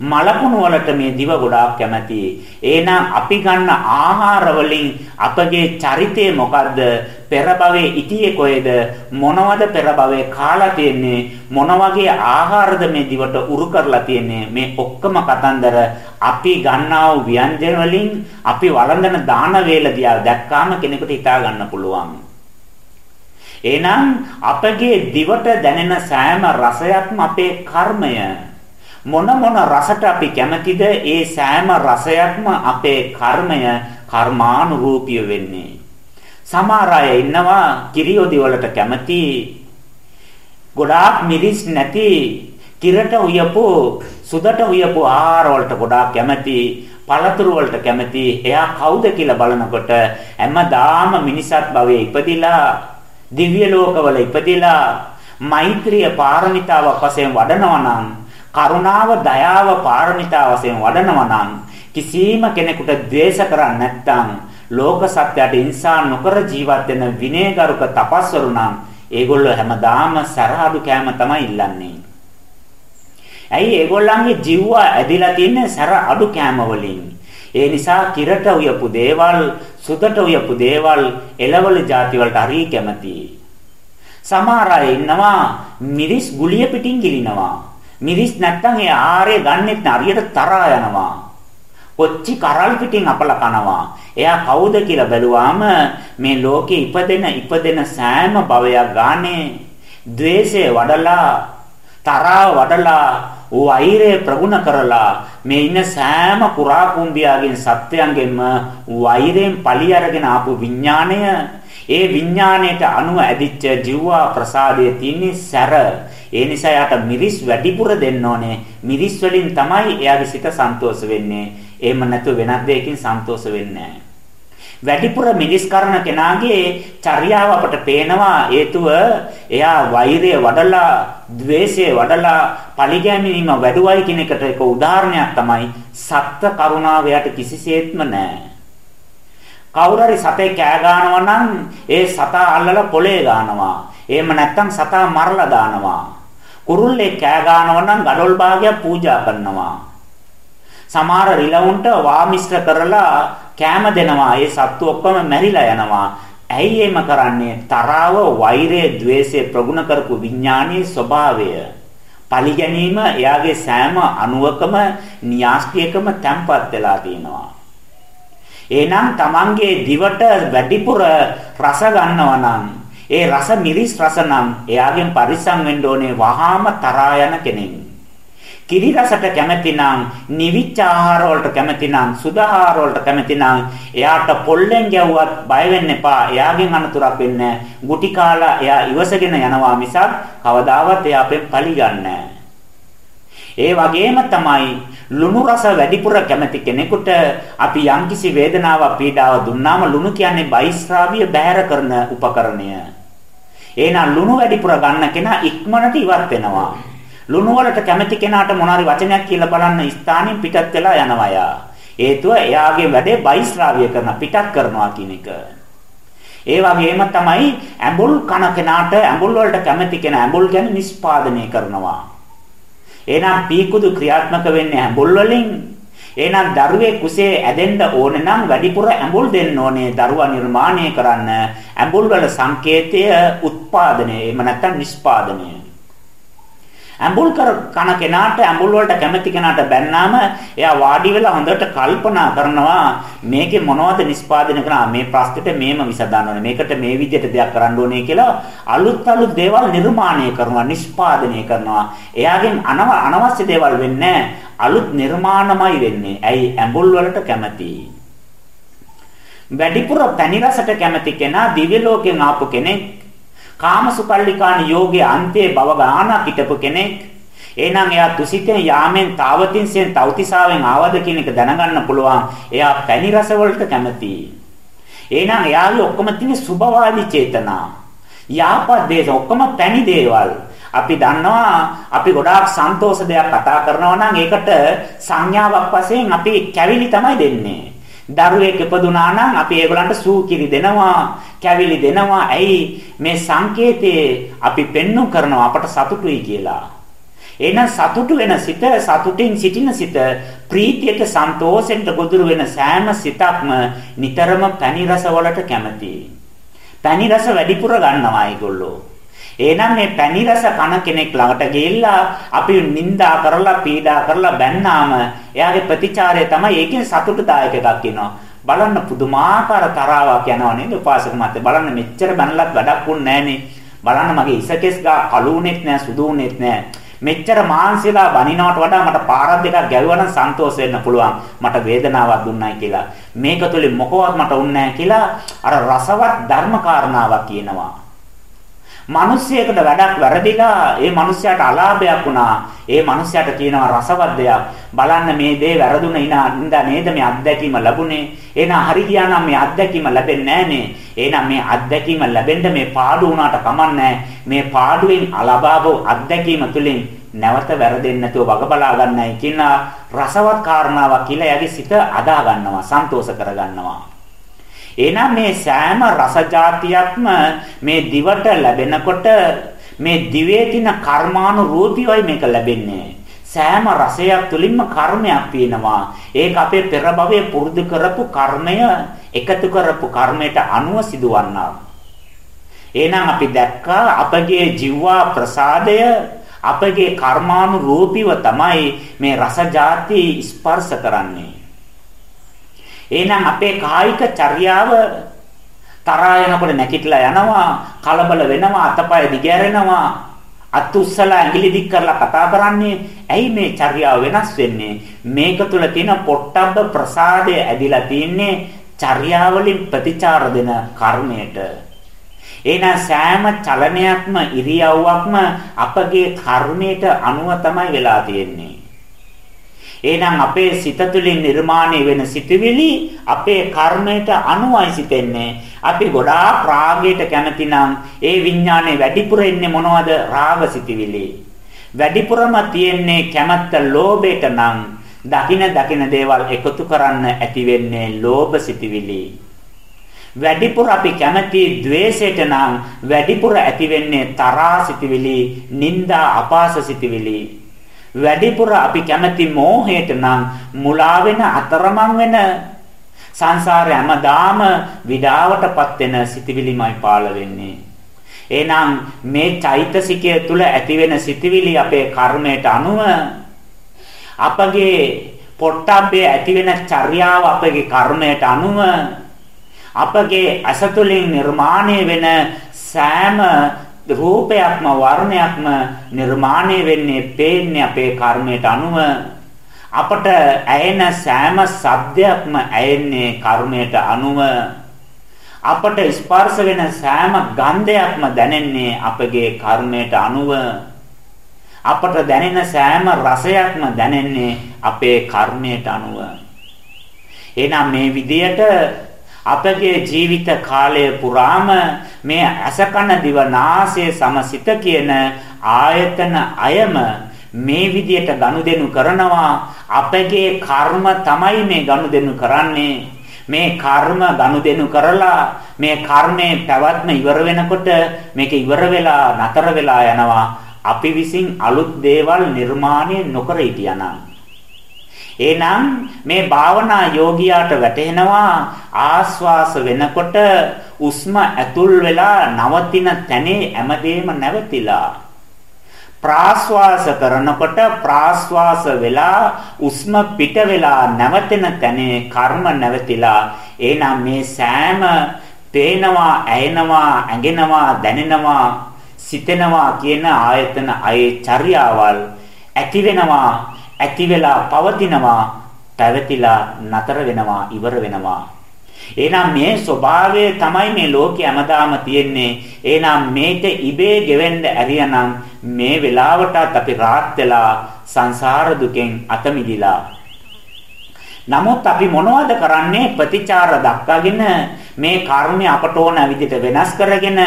මලකුණු වලට මේ දිව ගොඩාක් කැමැතියි. එහෙනම් අපි ගන්න ආහාර වලින් අපගේ චරිතය මොකද්ද? පෙර භවයේ ඉතියේ කොහෙද? මොනවද පෙර භවයේ කාලා තියෙන්නේ? මොන වගේ ආහාරද මේ දිවට උරු කරලා තියෙන්නේ? මේ ඔක්කොම කතන්දර අපි ගන්නා වූ ව්‍යංජන වලින් අපි වළඳන දාන වේල දිහා දැක්කාම කෙනෙකුට හිතා ගන්න පුළුවන්. එහෙනම් අපගේ දිවට දැනෙන සෑම රසයක්ම අපේ කර්මය මොන මොන රසට අපි කැමතිද ඒ සෑම රසයක්ම අපේ කර්මය කර්මානුරූපීය වෙන්නේ. සමහර අය ඉන්නවා කිරියොදි වලට කැමති ගොඩාක් මිරිස් නැති කිරට උයපු සුදට උයපු ආහාර වලට ගොඩාක් කැමති පළතුරු වලට කැමති එයා කවුද කියලා බලනකොට හැමදාම මිනිසත් භවයේ ඉපදිලා දිව්‍ය ලෝකවල ඉපදිලා මෛත්‍රිය පාරමිතාවක් වශයෙන් වඩනවා නම් කරුණාව දයාව පාරමිතා වශයෙන් වඩනවා නම් කිසිම කෙනෙකුට ද්වේෂ කරන්නේ නැත්නම් ලෝක සත්‍යයට ඉන්සා නොකර ජීවත් වෙන විනයගරුක තපස්වරු නම් ඒගොල්ලෝ හැමදාම සරහඩු කෑම තමයි ඉල්ලන්නේ. ඇයි ඒගොල්ලන්ගේ ජීව ඇදිලා තින්නේ සර අඩු කෑම වලින්. ඒ නිසා කිරට උයපු දේවල්, සුදට උයපු දේවල්, එළවලු ಜಾති වලට හරි කැමතියි. සමහර අය ඉන්නවා මිරිස් ගුලිය පිටින් ගිලිනවා. මිරිස් නැත්තම් ඒ ආහාරය ගන්නෙත් හරියට තරහා යනවා. කොච්චි කරල් පිටින් අපල කනවා. එයා කවුද කියලා බැලුවාම මේ ලෝකේ ඉපදෙන ඉපදෙන සෑම භවයක් ගානේ द्वේෂය වඩලා තරහව වඩලා වෛරය ප්‍රගුණ කරලා මේ ඉන්න සෑම කුරා කුඹියාගෙන් සත්වයන්ගෙන්ම වෛරයෙන් පලි අරගෙන ආපු විඥාණය ඒ විඥාණයට අනුව ඇදිච්ච ජීවා ප්‍රසාදයේ තියෙන සැර ඒ නිසා යාට මිරිස් වැඩිපුර දෙන්න ඕනේ. මිරිස් වලින් තමයි එයාගේ සිත සන්තෝෂ වෙන්නේ. එහෙම නැතුව වෙනත් දෙයකින් සන්තෝෂ වෙන්නේ වැඩිපුර මිරිස් කරන කෙනාගේ චර්යාව අපට පේනවා. හේතුව එයා වෛරය වඩලා ద్వේෂය වඩලා පරිගැමීම වැඩුවයි කියන එකට එක උදාහරණයක් තමයි සත්ත්ව කරුණාව යට කිසිසේත්ම නැහැ. කවුරු හරි සතේ කෑ ගන්නවා නම් ඒ සතා අල්ලලා පොලේ ගන්නවා. එහෙම නැත්නම් සතා මරලා දානවා. කුරුල්ලේ කෑ ගන්නවා නම් gadol භාගයක් පූජා කරනවා. සමහර රිලවුන්ට වාමිශ්‍ර කරලා කෑම දෙනවා. ඒ සත්තු ඔක්කොම මැරිලා යනවා. ඇයි එහෙම කරන්නේ? තරාව, වෛරය, ద్వේෂය ප්‍රගුණ කරපු විඥානයේ ස්වභාවය. පලි ගැනීම එයාගේ සෑම අණුවකම න්‍යාස්තියකම තැම්පත් වෙලා තියෙනවා. එහෙනම් Tamange දිවට වැඩිපුර රස ගන්නවා නම් ඒ රස මිරිස් රස නම් එයාගෙන් පරිස්සම් වෙන්න ඕනේ වහාම තරහා යන කෙනෙක්. කිරි රසට කැමති නම් නිවිච්ච ආහාර වලට කැමති නම් සුදාහාර වලට කැමති නම් එයාට පොල්ලෙන් ගැව්වත් බය වෙන්න එපා. එයාගෙන් අනතුරක් වෙන්නේ ගුටි කාලා එයා ඉවසගෙන යනවා මිසක් කවදාවත් එයා අපෙන් පලි ගන්නෑ. ඒ වගේම තමයි ලුණු රස වැඩිපුර කැමති කෙනෙකුට අපි යම්කිසි වේදනාවක් පීඩාවක් දුන්නාම ලුණු කියන්නේ බයිස්රාවිය බැහැර කරන උපකරණය. එහෙනම් ලුණු වැඩිපුර ගන්න කෙනා ඉක්මනට ඉවත් වෙනවා. ලුණු වලට කැමති කෙනාට මොනාරි වචනයක් කියලා බලන්න ස්ථානින් පිටත් වෙලා යනවා යා. හේතුව එයාගේ වැඩේ බයිස්රාවිය කරන පිටත් කරනවා කියන එක. ඒ වගේම තමයි ඇඹුල් කන කෙනාට ඇඹුල් වලට කැමති කෙනා ඇඹුල් කියන්නේ නිස්පාදනය කරනවා. එහෙනම් පීකුදු ක්‍රියාත්මක වෙන්නේ ඇඹුල් වලින්. එහෙනම් දරුවේ කුසේ ඇදෙන්න ඕනේ නම් වැඩිපුර ඇඹුල් දෙන්න ඕනේ දරුවා නිර්මාණය කරන්න. ඇඹුල් වල සංකේතය උත්පාදනය එහෙම නැත්නම් නිෂ්පාදනය. ඇඹුල් කර කන කෙනාට ඇඹුල් වලට කැමති කෙනාට බැන්නාම එයා වාඩි වෙලා හොඳට කල්පනා කරනවා මේකේ මොනවද නිෂ්පාදනය කරනවා මේ ප්‍රශ්නෙට මේම විසඳන්න ඕනේ මේකට මේ විදිහට දෙයක් කරන්න ඕනේ කියලා අලුත් අලුත් දේවල් නිර්මාණය කරනවා නිෂ්පාදනය කරනවා. එයාගෙන් අනවශ්‍ය දේවල් වෙන්නේ අලුත් නිර්මාණමයි වෙන්නේ. ඇයි? ඇඹුල් වලට කැමති. වැඩිපුර පැණි රසට කැමති කෙනා දිව්‍ය ලෝකෙන් ආපු කෙනෙක් කාමසුකල්ලිකාන යෝගයේ අන්තයේ බව ගානක් හිටපු කෙනෙක් එහෙනම් එයා තුසිතෙන් යාමෙන් තාවතින්සෙන් තවතිසාවෙන් ආවද කියන එක දැනගන්න පුළුවන්. එයා පැණි රස වලට කැමතියි. එහෙනම් එයාගේ ඔක්කොම තියෙන සුභවාදී චේතනා. යාපත් දේශ ඔක්කොම පැණි දේවල්. අපි දන්නවා අපි ගොඩාක් සන්තෝෂ දෙයක් කතා කරනවා නම් ඒකට සංඥාවක් වශයෙන් අපි කැවිලි තමයි දෙන්නේ. දරුවෙක් ඉපදුනා නම් අපි ඒගොල්ලන්ට සූකිරි දෙනවා, කැවිලි දෙනවා. ඇයි මේ සංකේතයේ අපි පෙන්눔 කරනවා අපට සතුටුයි කියලා. එහෙනම් සතුටු වෙන සිත සතුටින් සිටින සිත ප්‍රීතියට සන්තෝෂෙන්ට ගොදුරු වෙන සෑම සිතක්ම නිතරම පැණි රස වලට කැමතියි. පැණි රස වැඩිපුර ගන්නවා ඒගොල්ලෝ. එහෙනම් මේ පැණි රස කන කෙනෙක් ළඟට ගිහිල්ලා අපි නිඳා කරලා පීඩා කරලා බැන්නාම එයාගේ ප්‍රතිචාරය තමයි ඒකෙන් සතුටුදායක එකක් වෙනවා. බලන්න පුදුමාකාර තරාවක් යනවා නේද උපාසක මහත්තයා බලන්න මෙච්චර බැනලත් වැඩක් වුන්නේ නැහනේ. බලන්න මගේ ඉසකෙස් ගා කළුුනේත් නැහැ සුදුුනේත් නැහැ. මෙච්චර මාන්සියලා බනිනවට වඩා මට පාරක් දෙකක් ගැවුවා නම් සන්තෝෂ වෙන්න පුළුවන්. මට වේදනාවක් දුන්නයි කියලා. මේක තුලින් මොකවත් මට උන්නේ නැහැ කියලා අර රසවත් ධර්ම කාරණාවක් කියනවා. මිනිස්සෙකුට වැඩක් වැරදිලා ඒ මිනිස්සයාට අලාභයක් වුණා. ඒ මිනිස්සයාට කියනවා රසවත් දෙයක්. බලන්න මේ දේ වැරදුන ඉඳා නේද මේ අත්දැකීම ලැබුණේ. එහෙනම් හරි ගියා නම් මේ අත්දැකීම ලැබෙන්නේ නැහනේ. එහෙනම් මේ අත්දැකීම ලැබෙන්න මේ පාඩු වුණාට කමන්නේ මේ පාඩුවෙන් අලබාවෝ අත්දැකීම තුළින් නැවත වැරදෙන්නේ නැතුව වග බලා ගන්නයි කියන රසවත් කාරණාවක් කියලා එයාගේ සිත අදා ගන්නවා, සන්තෝෂ කර ගන්නවා. එහෙනම් මේ සෑම රස જાතියක්ම මේ දිවට ලැබෙනකොට මේ දිවේ තියෙන කර්මානුරූපීවයි මේක ලැබෙන්නේ. සෑම රසයක් තුලින්ම කර්මයක් තියෙනවා. ඒක අපේ පෙර භවයේ පුරුදු කරපු කර්මය එකතු කරපු කර්මයට අනුව සිදුවන්නා. එහෙනම් අපි දැක්කා අපගේ ජීවා ප්‍රසාදය අපගේ කර්මානුරූපීව තමයි මේ රස જાති ස්පර්ශ කරන්නේ. එහෙනම් අපේ කායික චර්යාව තරහා යනකොට නැකිట్లా යනවා කලබල වෙනවා අතපය දිගෑරෙනවා අත් උස්සලා ඇඟිලි දික් කරලා කතා කරන්නේ. ඇයි මේ චර්යාව වෙනස් වෙන්නේ? මේක තුල තියෙන පොට්ටබ්බ ප්‍රසාදය ඇදිලා තින්නේ චර්යාවලින් ප්‍රතිචාර දෙන කර්මයට. එහෙනම් සෑම චලනයක්ම ඉරියව්වක්ම අපගේ කර්මයට අනුව තමයි වෙලා තියෙන්නේ. එහෙනම් අපේ සිත තුළින් නිර්මාණය වෙන සිතුවිලි අපේ කර්මයට අනුවයි සිතෙන්නේ. අපි ගොඩාක් රාගයට කැමති නම් ඒ විඥානේ වැඩිපුර එන්නේ මොනවද? රාග සිතුවිලි. වැඩිපුරම තියෙන්නේ කැමැත්ත ලෝභයට නම් දකින දකින දේවල් එකතු කරන්න ඇති වෙන්නේ ලෝභ සිතිවිලි. වැඩිපුර අපි කැමති द्वේෂයට නම් වැඩිපුර ඇති වෙන්නේ තරහා සිතිවිලි, නිന്ദා අපාස සිතිවිලි. වැඩිපුර අපි කැමති මෝහයට නම් මුලා වෙන අතරමං වෙන සංසාරේ හැමදාම විඩාවටපත් වෙන සිතිවිලිමයි පාළ වෙන්නේ. එහෙනම් මේ චෛතසිකය තුල ඇතිවෙන සිතිවිලි අපේ කර්මයට අනුව අපගේ පොට්ටබ්බේ ඇතිවෙන චර්යාව අපගේ කර්මයට අනුව අපගේ අසතුලින් නිර්මාණය වෙන සෑම රූපයක්ම වර්ණයක්ම නිර්මාණය වෙන්නේ පේන්නේ අපේ කර්මයට අනුව. අපට ඇයෙන සෑම ශබ්දයක්ම ඇයෙන්නේ කර්මයට අනුව. අපට ස්පර්ශ වෙන සෑම ගන්ධයක්ම දැනෙන්නේ අපගේ කර්මයට අනුව. අපට දැනෙන සෑම රසයක්ම දැනෙන්නේ අපේ කර්මයට අනුව. එහෙනම් මේ විදියට අපගේ ජීවිත කාලය පුරාම මේ අසකන දිව නාසය සමසිත කියන ආයතන අයම මේ විදියට ගනුදෙනු කරනවා. අපගේ කර්ම තමයි මේ ගනුදෙනු කරන්නේ. මේ කර්ම ගනුදෙනු කරලා මේ කර්මයේ පැවැත්ම ඉවර වෙනකොට මේක ඉවර වෙලා නතර වෙලා යනවා. අපි විසින් අලුත් දේවල් නිර්මාණය නොකර හිටියානම්. එහෙනම් මේ භාවනා යෝගියාට වැටෙනවා ආස්වාස වෙනකොට උස්ම ඇතුල් වෙලා නවතින තැනේ හැමදේම නැවතිලා. ප්‍රාශ්වාස කරනකොට ප්‍රාශ්වාස වෙලා උස්ම පිට වෙලා නැවතෙන තැනේ කර්ම නැවතිලා. එහෙනම් මේ සෑම පේනවා ඇයෙනවා ඇඟෙනවා දැනෙනවා සිතෙනවා කියන ආයතන අයේ චර්යාවල් ඇති වෙනවා. ඇති වෙලා පවතිනවා පැවතිලා නතර වෙනවා ඉවර වෙනවා. එහෙනම් මේ ස්වභාවය තමයි මේ ලෝකේ හැමදාම තියෙන්නේ. එහෙනම් මේක ඉබේ ගෙවෙන්න ඇරියනම් මේ වෙලාවටත් අපි රාත් වෙලා සංසාර දුකෙන් අත මිදිලා. නමුත් අපි මොනවද කරන්නේ? ප්‍රතිචාර දක්වාගෙන මේ කර්මය අපට ඕන විදිහට වෙනස් කරගෙන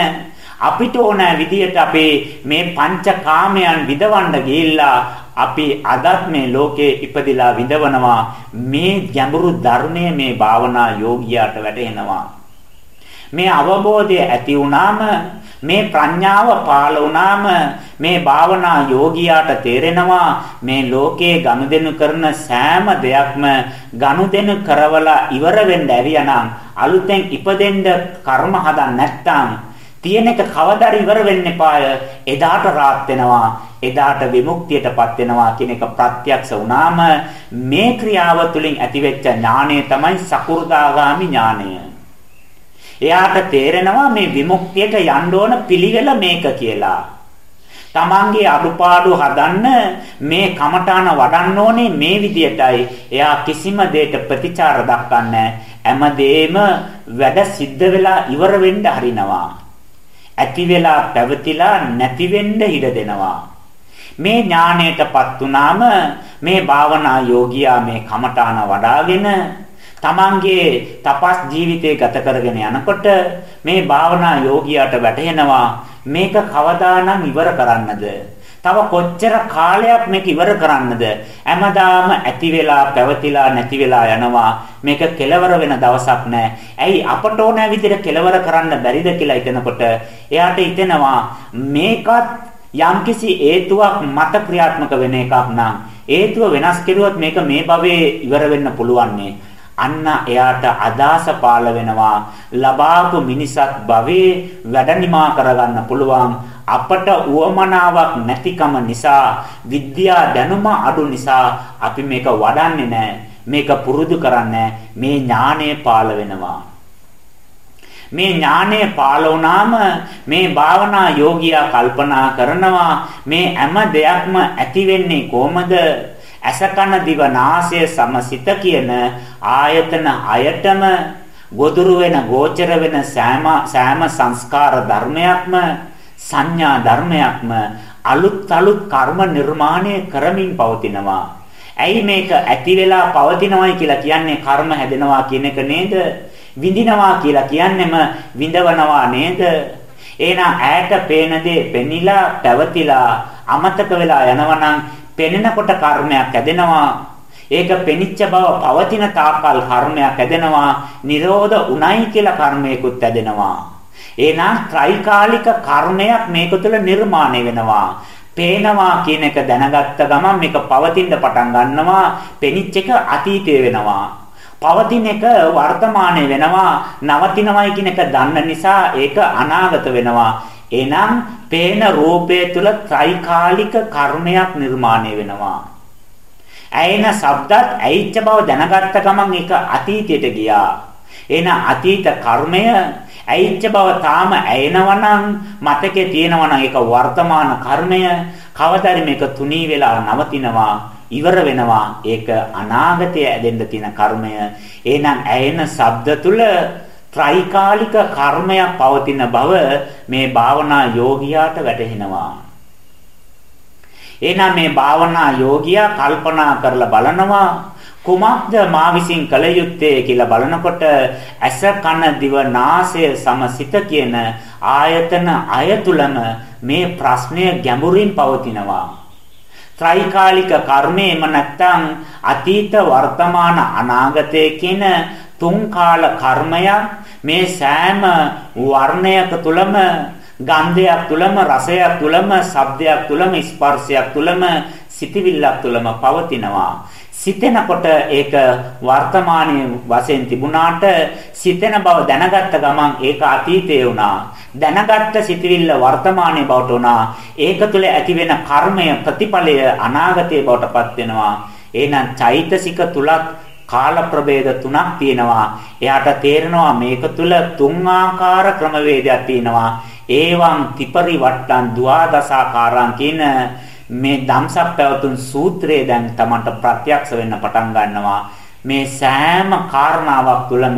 අපිට ඕන විදිහට අපේ මේ පංචකාමයන් විදවන්න ගිහිල්ලා අපි අදත් මේ ලෝකේ ඉපදිලා විඳවනවා. මේ ගැඹුරු ධර්මය මේ භාවනා යෝගියාට වැටහෙනවා. මේ අවබෝධය ඇති වුණාම මේ ප්‍රඥාව පාළ වුණාම මේ භාවනා යෝගියාට තේරෙනවා මේ ලෝකයේ ගනුදෙනු කරන සෑම දෙයක්ම ගනුදෙනු කරවලා ඉවර වෙන්න ඇරියනම් අලුතෙන් ඉපදෙන්න කර්ම හදන්න නැත්නම් තියෙන එක කවදාද ඉවර වෙන්න එපාය එදාට රාත් වෙනවා එදාට විමුක්තියටපත් වෙනවා කියන එක ප්‍රත්‍යක්ෂ වුණාම මේ ක්‍රියාව තුළින් ඇතිවෙච්ච ඥානය තමයි සකු르දාගාමි ඥානය. එයාට තේරෙනවා මේ විමුක්තියට යන්න ඕන පිළිවෙල මේක කියලා. තමන්ගේ අඩුපාඩු හදන්න මේ කමඨාන වඩන්න ඕනේ මේ විදියටයි. එයා කිසිම දෙයක ප්‍රතිචාර දක්වන්නේ හැමදේම වැඩ සිද්ධ වෙලා ඉවර වෙන්න හරිනවා. ඇති වෙලා පැවතිලා නැති වෙන්න ඉඩ දෙනවා. මේ ඥාණයටපත් උනාම මේ භාවනා යෝගියා මේ කමඨාන වඩාගෙන තමන්ගේ තපස් ජීවිතය ගත කරගෙන යනකොට මේ භාවනා යෝගියාට වැටහෙනවා මේක කවදානම් ඉවර කරන්නද තව කොච්චර කාලයක් මේක ඉවර කරන්නද? හැමදාම ඇති වෙලා පැවතිලා නැති වෙලා යනවා. මේක කෙලවර වෙන දවසක් නැහැ ඇයි අපට ඕන විදිහට කෙලවර කරන්න බැරිද කියලා හිතනකොට එයාට හිතෙනවා මේකත් යම්කිසි හේතුවක් මත ක්‍රියාත්මක වෙන එකක් නම්. හේතුව වෙනස් කෙරුවොත් මේක මේ භවයේ ඉවර වෙන්න පුළුවන්නේ. අන්න එයාට අදාස පාල වෙනවා. ලබාපු මිනිසත් භවයේ වැඩනිමා කරගන්න පුළුවන්. අපට උවමනාවක් නැතිකම නිසා විද්‍යා දැනුම අඩු නිසා අපි මේක වඩන්නේ නැහැ මේක පුරුදු කරන්නේ මේ ඥානය පාළ වෙනවා. මේ ඥානය පාළ වුණාම මේ භාවනා යෝගියා කල්පනා කරනවා මේ හැම දෙයක්ම ඇති වෙන්නේ කොහමද? අසකන දිව නාසය සමසිත කියන ආයතන අයතම ගොදුරු වෙන ගෝචර වෙන සෑම සෑම සංස්කාර ධර්මයක්ම සංඥා ධර්මයක්ම අලුත් අලුත් කර්ම නිර්මාණය කරමින් පවතිනවා. ඇයි මේක ඇති වෙලා පවතිනවයි කියලා කියන්නේ කර්ම හැදෙනවා කියන එක නේද? විඳිනවා කියලා කියන්නෙම විඳවනවා නේද? එහෙනම් ඈට පේන දේ පෙනිලා පැවතිලා අමතක වෙලා යනවනම් පෙනෙනකොට කර්මයක් ඇදෙනවා. ඒක පෙනිච්ච බව පවතින තාක්කල් කර්මයක් ඇදෙනවා. නිරෝධ උණයි කියලා කර්මයකුත් ඇදෙනවා. එහෙනම් ත්‍රිකාලික කර්මයක් මේක තුළ නිර්මාණය වෙනවා. පේනවා කියන එක දැනගත්ත ගමන් මේක පවතින්න පටන් ගන්නවා. පෙනිච්ච එක අතීතය වෙනවා. පවතින එක වර්තමානයේ වෙනවා නවතිනවයි කියන එක දන්න නිසා ඒක අනාගත වෙනවා එනම් පේන රූපය තුල ත්‍රිකාලික කර්මයක් නිර්මාණය වෙනවා ඇයෙන ශබ්දත් ඇයිච්ච බව දැනගත්ත ගමන් ඒක අතීතයට ගියා එන අතීත කර්මය ඇයිච්ච බව තාම ඇයෙනවනම් මතකේ තියෙනවනම් ඒක වර්තමාන කර්මය කවදාරි මේක තුනී වෙලා නවතිනවා ඉවර වෙනවා. ඒක අනාගතයේ ඇදෙන්න තියෙන කර්මය එහෙනම් ඇයෙන ශබ්ද තුල ත්‍රිකාලික කර්මයක් පවතින බව මේ භාවනා යෝගියාට වැටහෙනවා. එහෙනම් මේ භාවනා යෝගියා කල්පනා කරලා බලනවා. කුමක්ද මා විසින් කළ යුත්තේ කියලා බලනකොට ඇස කන දිව නාසය සමසිත කියන ආයතන අයතුලම මේ ප්‍රශ්නය ගැඹුරින් පවතිනවා. ත්‍රිකාලික කර්මයේම නැත්තම් අතීත වර්තමාන අනාගතය කියන තුන් කාල කර්මයක් මේ සෑම වර්ණයක තුලම ගන්ධයක් තුලම රසයක් තුලම ශබ්දයක් තුලම ස්පර්ශයක් තුලම සිතවිල්ලක් තුලම පවතිනවා. සිතෙනකොට ඒක වර්තමානයේ වශයෙන් තිබුණාට සිතෙන බව දැනගත්ත ගමන් ඒක අතීතේ වුණා. දැනගත්ත සිතවිල්ල වර්තමානයේ බවට වුණා. ඒක තුළ ඇතිවෙන කර්මය ප්‍රතිඵලය අනාගතයේ බවටපත් වෙනවා. එහෙනම් චෛතසික තුලත් කාල ප්‍රභේද තුනක් තියෙනවා. එයාට තේරෙනවා මේක තුල තුන් ආකාර ක්‍රමවේදයක් තියෙනවා. ඒවං ත්‍රිපරි වට්ටන් ද්වාදසාකාරං කියන මේ ධම්සක් පැවතුම් සූත්‍රය දැන් Tamanට ප්‍රත්‍යක්ෂ වෙන්න පටන් ගන්නවා. මේ සෑම කාරණාවක් තුළම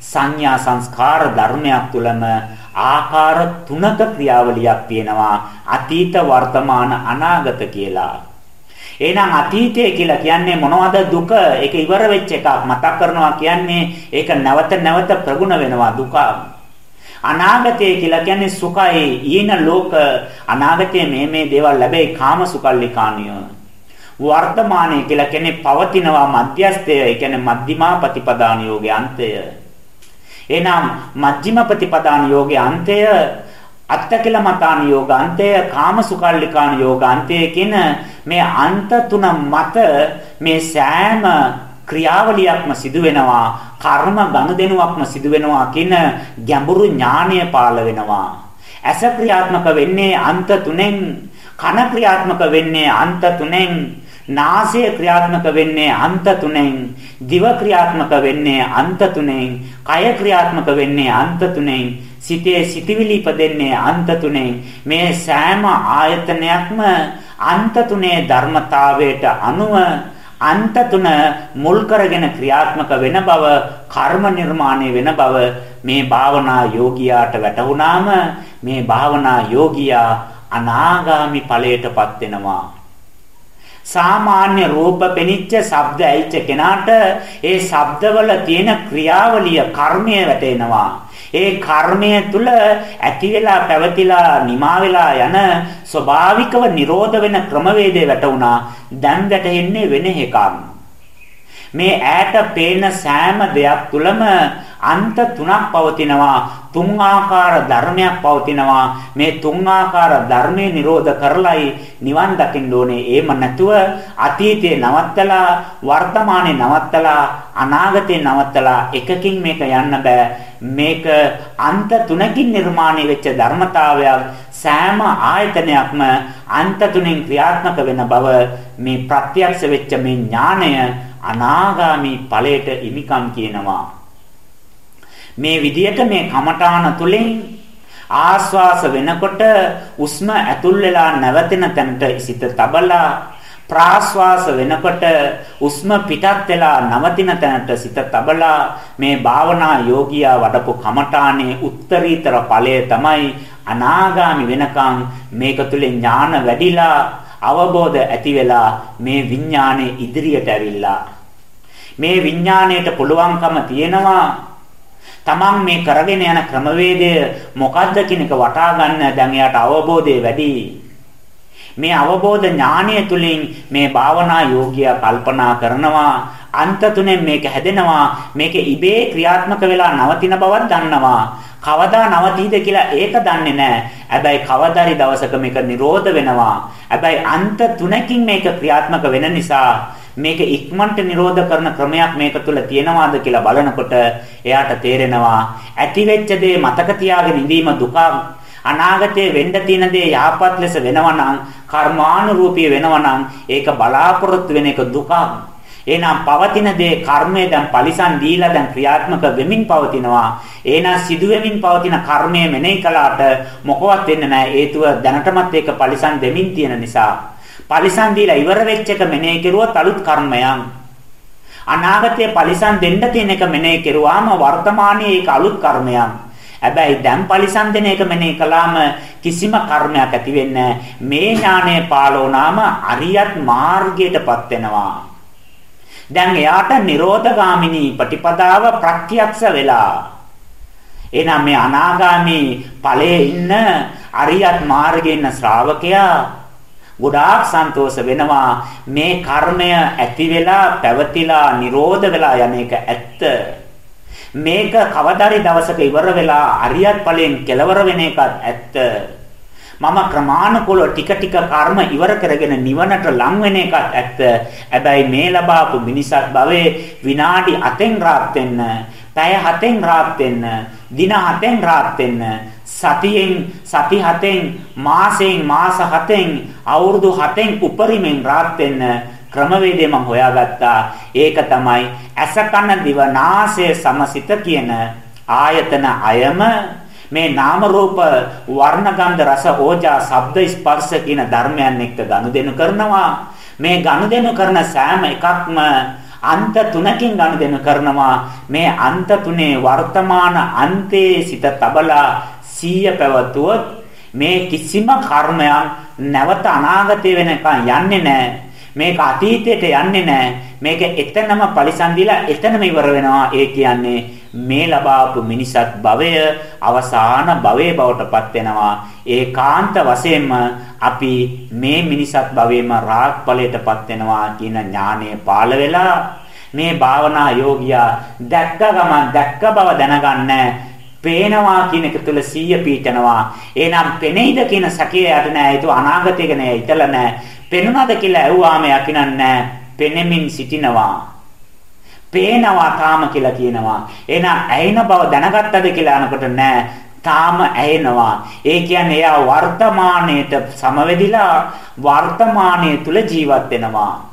සංඥා සංස්කාර ධර්මයක් තුළම ආකාර තුනක ක්‍රියාවලියක් තියෙනවා. අතීත වර්තමාන අනාගත කියලා. එහෙනම් අතීතය කියලා කියන්නේ මොනවද දුක? ඒක ඉවර වෙච්ච එකක්. මතක් කරනවා කියන්නේ ඒක නැවත නැවත ප්‍රගුණ වෙනවා දුක. අනාගතය කියලා කියන්නේ සුඛයි. ඊන ලෝක අනාගතයේ මේ මේ දේවල් ලැබෙයි කාම සුකල්ලිකානිය. වර්තමානය කියලා කියන්නේ පවතිනවා මධ්‍යස්තය ඒ කියන්නේ මධ්‍යමා ප්‍රතිපදාන යෝගයේ අන්තය. එහෙනම් මධ්‍යම ප්‍රතිපදාන යෝගයේ අන්තය අත්තකල මතාන යෝගාන්තය කාමසුකල්ලිකාන යෝගාන්තය කියන මේ අන්ත තුන මත මේ සෑම ක්‍රියාවලියක්ම සිදු වෙනවා කර්ම ගනුදෙනුවක්ම සිදු වෙනවා කියන ගැඹුරු ඥානය පාළ වෙනවා. ඇස ක්‍රියාත්මක වෙන්නේ අන්ත තුනෙන් කන ක්‍රියාත්මක වෙන්නේ අන්ත තුනෙන් නාසය ක්‍රියාත්මක වෙන්නේ අන්ත තුනෙන් දිව ක්‍රියාත්මක වෙන්නේ අන්ත තුනෙන් කය ක්‍රියාත්මක වෙන්නේ අන්ත තුනෙන් සිතේ සිටිවිලි ඉපදෙන්නේ අන්ත තුනෙන්. මේ සෑම ආයතනයක්ම අන්ත තුනේ ධර්මතාවයට අනුව අන්ත තුන මුල් කරගෙන ක්‍රියාත්මක වෙන බව කර්ම නිර්මාණය වෙන බව මේ භාවනා යෝගියාට වැටහුණාම මේ භාවනා යෝගියා අනාගාමි ඵලයටපත් වෙනවා. සාමාන්‍ය රූප පෙනිච්ච ශබ්ද ඇයිච්ච කෙනාට ඒ ශබ්දවල තියෙන ක්‍රියාවලිය කර්මය වැටෙනවා. ඒ කර්මය තුල ඇති වෙලා පැවතිලා නිමා වෙලා යන ස්වභාවිකව නිරෝධ වෙන ක්‍රමවේදය වැටුණා. දැන් වැටෙන්නේ වෙන එකක්. මේ ඈට පේන සෑම දෙයක් තුලම අන්ත තුනක් පවතිනවා තුන් ආකාර ධර්මයක් පවතිනවා. මේ තුන් ආකාර ධර්මේ නිරෝධ කරලයි නිවන් දකින්න ඕනේ. එහෙම නැතුව අතීතේ නවත්තලා වර්තමානයේ නවත්තලා අනාගතේ නවත්තලා එකකින් මේක යන්න බෑ. මේක අන්ත තුනකින් නිර්මාණය වෙච්ච ධර්මතාවයක්. සෑම ආයතනයක්ම අන්ත තුනෙන් ක්‍රියාත්මක වෙන බව මේ ප්‍රත්‍යක්ෂ වෙච්ච මේ ඥාණය අනාගාමි ඵලයට ඉමිකම් කියනවා. මේ විදියට මේ කමඨාන තුලින් ආස්වාස වෙනකොට උස්ම ඇතුල් වෙලා නැවතෙන තැනට සිත තබලා ප්‍රාශ්වාස වෙනකොට උස්ම පිටත් වෙලා නවතින තැනට සිත තබලා මේ භාවනා යෝගියා වඩපු කමඨානේ උත්තරීතර ඵලය තමයි අනාගාමි වෙනකන් මේක තුලින් ඥාන වැඩිලා අවබෝධ ඇති වෙලා මේ විඥානේ ඉදිරියට ඇවිල්ලා. මේ විඥාණයට පුළුවන්කම තියෙනවා තමන් මේ කරගෙන යන ක්‍රමවේදය මොකද්ද කියන එක වටා ගන්න දැන් එයාට අවබෝධය වැඩි මේ අවබෝධ ඥානය තුලින් මේ භාවනා යෝගියා කල්පනා කරනවා අන්ත තුනෙන් මේක හැදෙනවා මේක ඉබේ ක්‍රියාත්මක වෙලා නවතින බවක් දන්නවා කවදා නවතීද කියලා ඒක දන්නේ නැහැ. හැබැයි කවදාරි දවසක මේක නිරෝධ වෙනවා. හැබැයි අන්ත තුනකින් මේක ක්‍රියාත්මක වෙන නිසා මේක ඉක්මනට නිරෝධ කරන ක්‍රමයක් මේක තුල තියෙනවාද කියලා බලනකොට එයාට තේරෙනවා ඇති වෙච්ච දේ මතක තියාගෙන ඉඳීම දුකක් අනාගතයේ වෙන්න තියෙන දේ යහපත් ලෙස වෙනවා නම් කර්මානුරූපී වෙනවා නම් ඒක බලාපොරොත්තු වෙන එක දුකක්. එහෙනම් පවතින දේ කර්මය දැන් පරිසම් දීලා දැන් ක්‍රියාත්මක වෙමින් පවතිනවා. එහෙනම් සිදුවෙමින් පවතින කර්මය මෙනෙහි කළාට මොකවත් වෙන්නේ නැහැ. හේතුව දැනටමත් ඒක පරිසම් දෙමින් තියෙන නිසා. පරිසම් දීලා ඉවර වෙච්ච එක මෙනෙහි කෙරුවොත් අලුත් කර්මයක්. අනාගතයේ පරිසම් දෙන්න තියෙන එක මෙනෙහි කෙරුවාම වර්තමානයේ ඒක අලුත් කර්මයක්. හැබැයි දැන් පරිසම් දෙන එක මෙනේ කළාම කිසිම කර්මයක් ඇති වෙන්නේ මේ ඥානය පාලෝනාම අරියත් මාර්ගයටපත් වෙනවා. දැන් එයාට නිරෝධගාමිනී ප්‍රතිපදාව ප්‍රත්‍යක්ෂ වෙලා. එහෙනම් මේ අනාගාමි ඵලයේ ඉන්න අරියත් මාර්ගයේ ඉන්න ශ්‍රාවකයා ගොඩාක් සන්තෝෂ වෙනවා මේ කර්මය ඇති වෙලා පැවතිලා නිරෝධ වෙලා යන එක ඇත්ත මේක කවදාරි දවසක ඉවර වෙලා අරියත් ඵලයෙන් කෙලවර වෙන එකත් ඇත්ත. මම ක්‍රමානුකූලව ටික ටික කර්ම ඉවර කරගෙන නිවනට ලං වෙන එකත් ඇත්ත. හැබැයි මේ ලබාපු මිනිසත් භවයේ විනාඩි 7න් රාත් වෙන්න, පැය 7න් රාත් වෙන්න, දින 7න් රාත් වෙන්න, සතියෙන් සති 7න්, මාසෙන් මාස 7න්, අවුරුදු 7න් උපරිමෙන් රාත් වෙන්න ක්‍රමවේදය මම හොයාගත්තා. ඒක තමයි ඇස කන දිව නාසය සමසිත කියන ආයතන අයම මේ නාම රූප වර්ණ ගන්ධ රස ඕජා ශබ්ද ස්පර්ශ කියන ධර්මයන් එක්ක ගනුදෙනු කරනවා. මේ ගනුදෙනු කරන සෑම එකක්ම අන්ත තුනකින් ගනුදෙනු කරනවා. මේ අන්ත තුනේ වර්තමාන අන්තයේ සිට තබලා සීය පැවතුවොත් මේ කිසිම කර්මයක් නැවත අනාගතය වෙනකන් යන්නේ නැහැ. මේක අතීතයට යන්නේ නැහැ. මේක එතනම පරිසම් දීලා එතනම ඉවර වෙනවා. ඒ කියන්නේ මේ ලබාපු මිනිසත් භවය අවසාන භවයේ බවටපත් වෙනවා. ඒකාන්ත වශයෙන්ම අපි මේ මිනිසත් භවයේම රාග ඵලයටපත් වෙනවා කියන ඥානය පාළ වෙලා මේ භාවනා යෝගියා දැක්ක ගමන් දැක්ක බව දැනගන්නේ පේනවා කියන එක තුළ සීය පීඨනවා. එහෙනම් පෙනෙයිද කියන සැකය යට නෑ. ඒක අනාගතයක නෑ. ඊතල නෑ. පෙනුනද කියලා ඇහුවාම යකිනන්නේ පෙනෙමින් සිටිනවා. පේනවා තාම කියලා කියනවා. එහෙනම් ඇයින බව දැනගත්තද කියලා අනකොට නෑ. තාම ඇහෙනවා. ඒ කියන්නේ එයා වර්තමානයේට සමවැදිලා වර්තමානයේ තුල ජීවත් වෙනවා.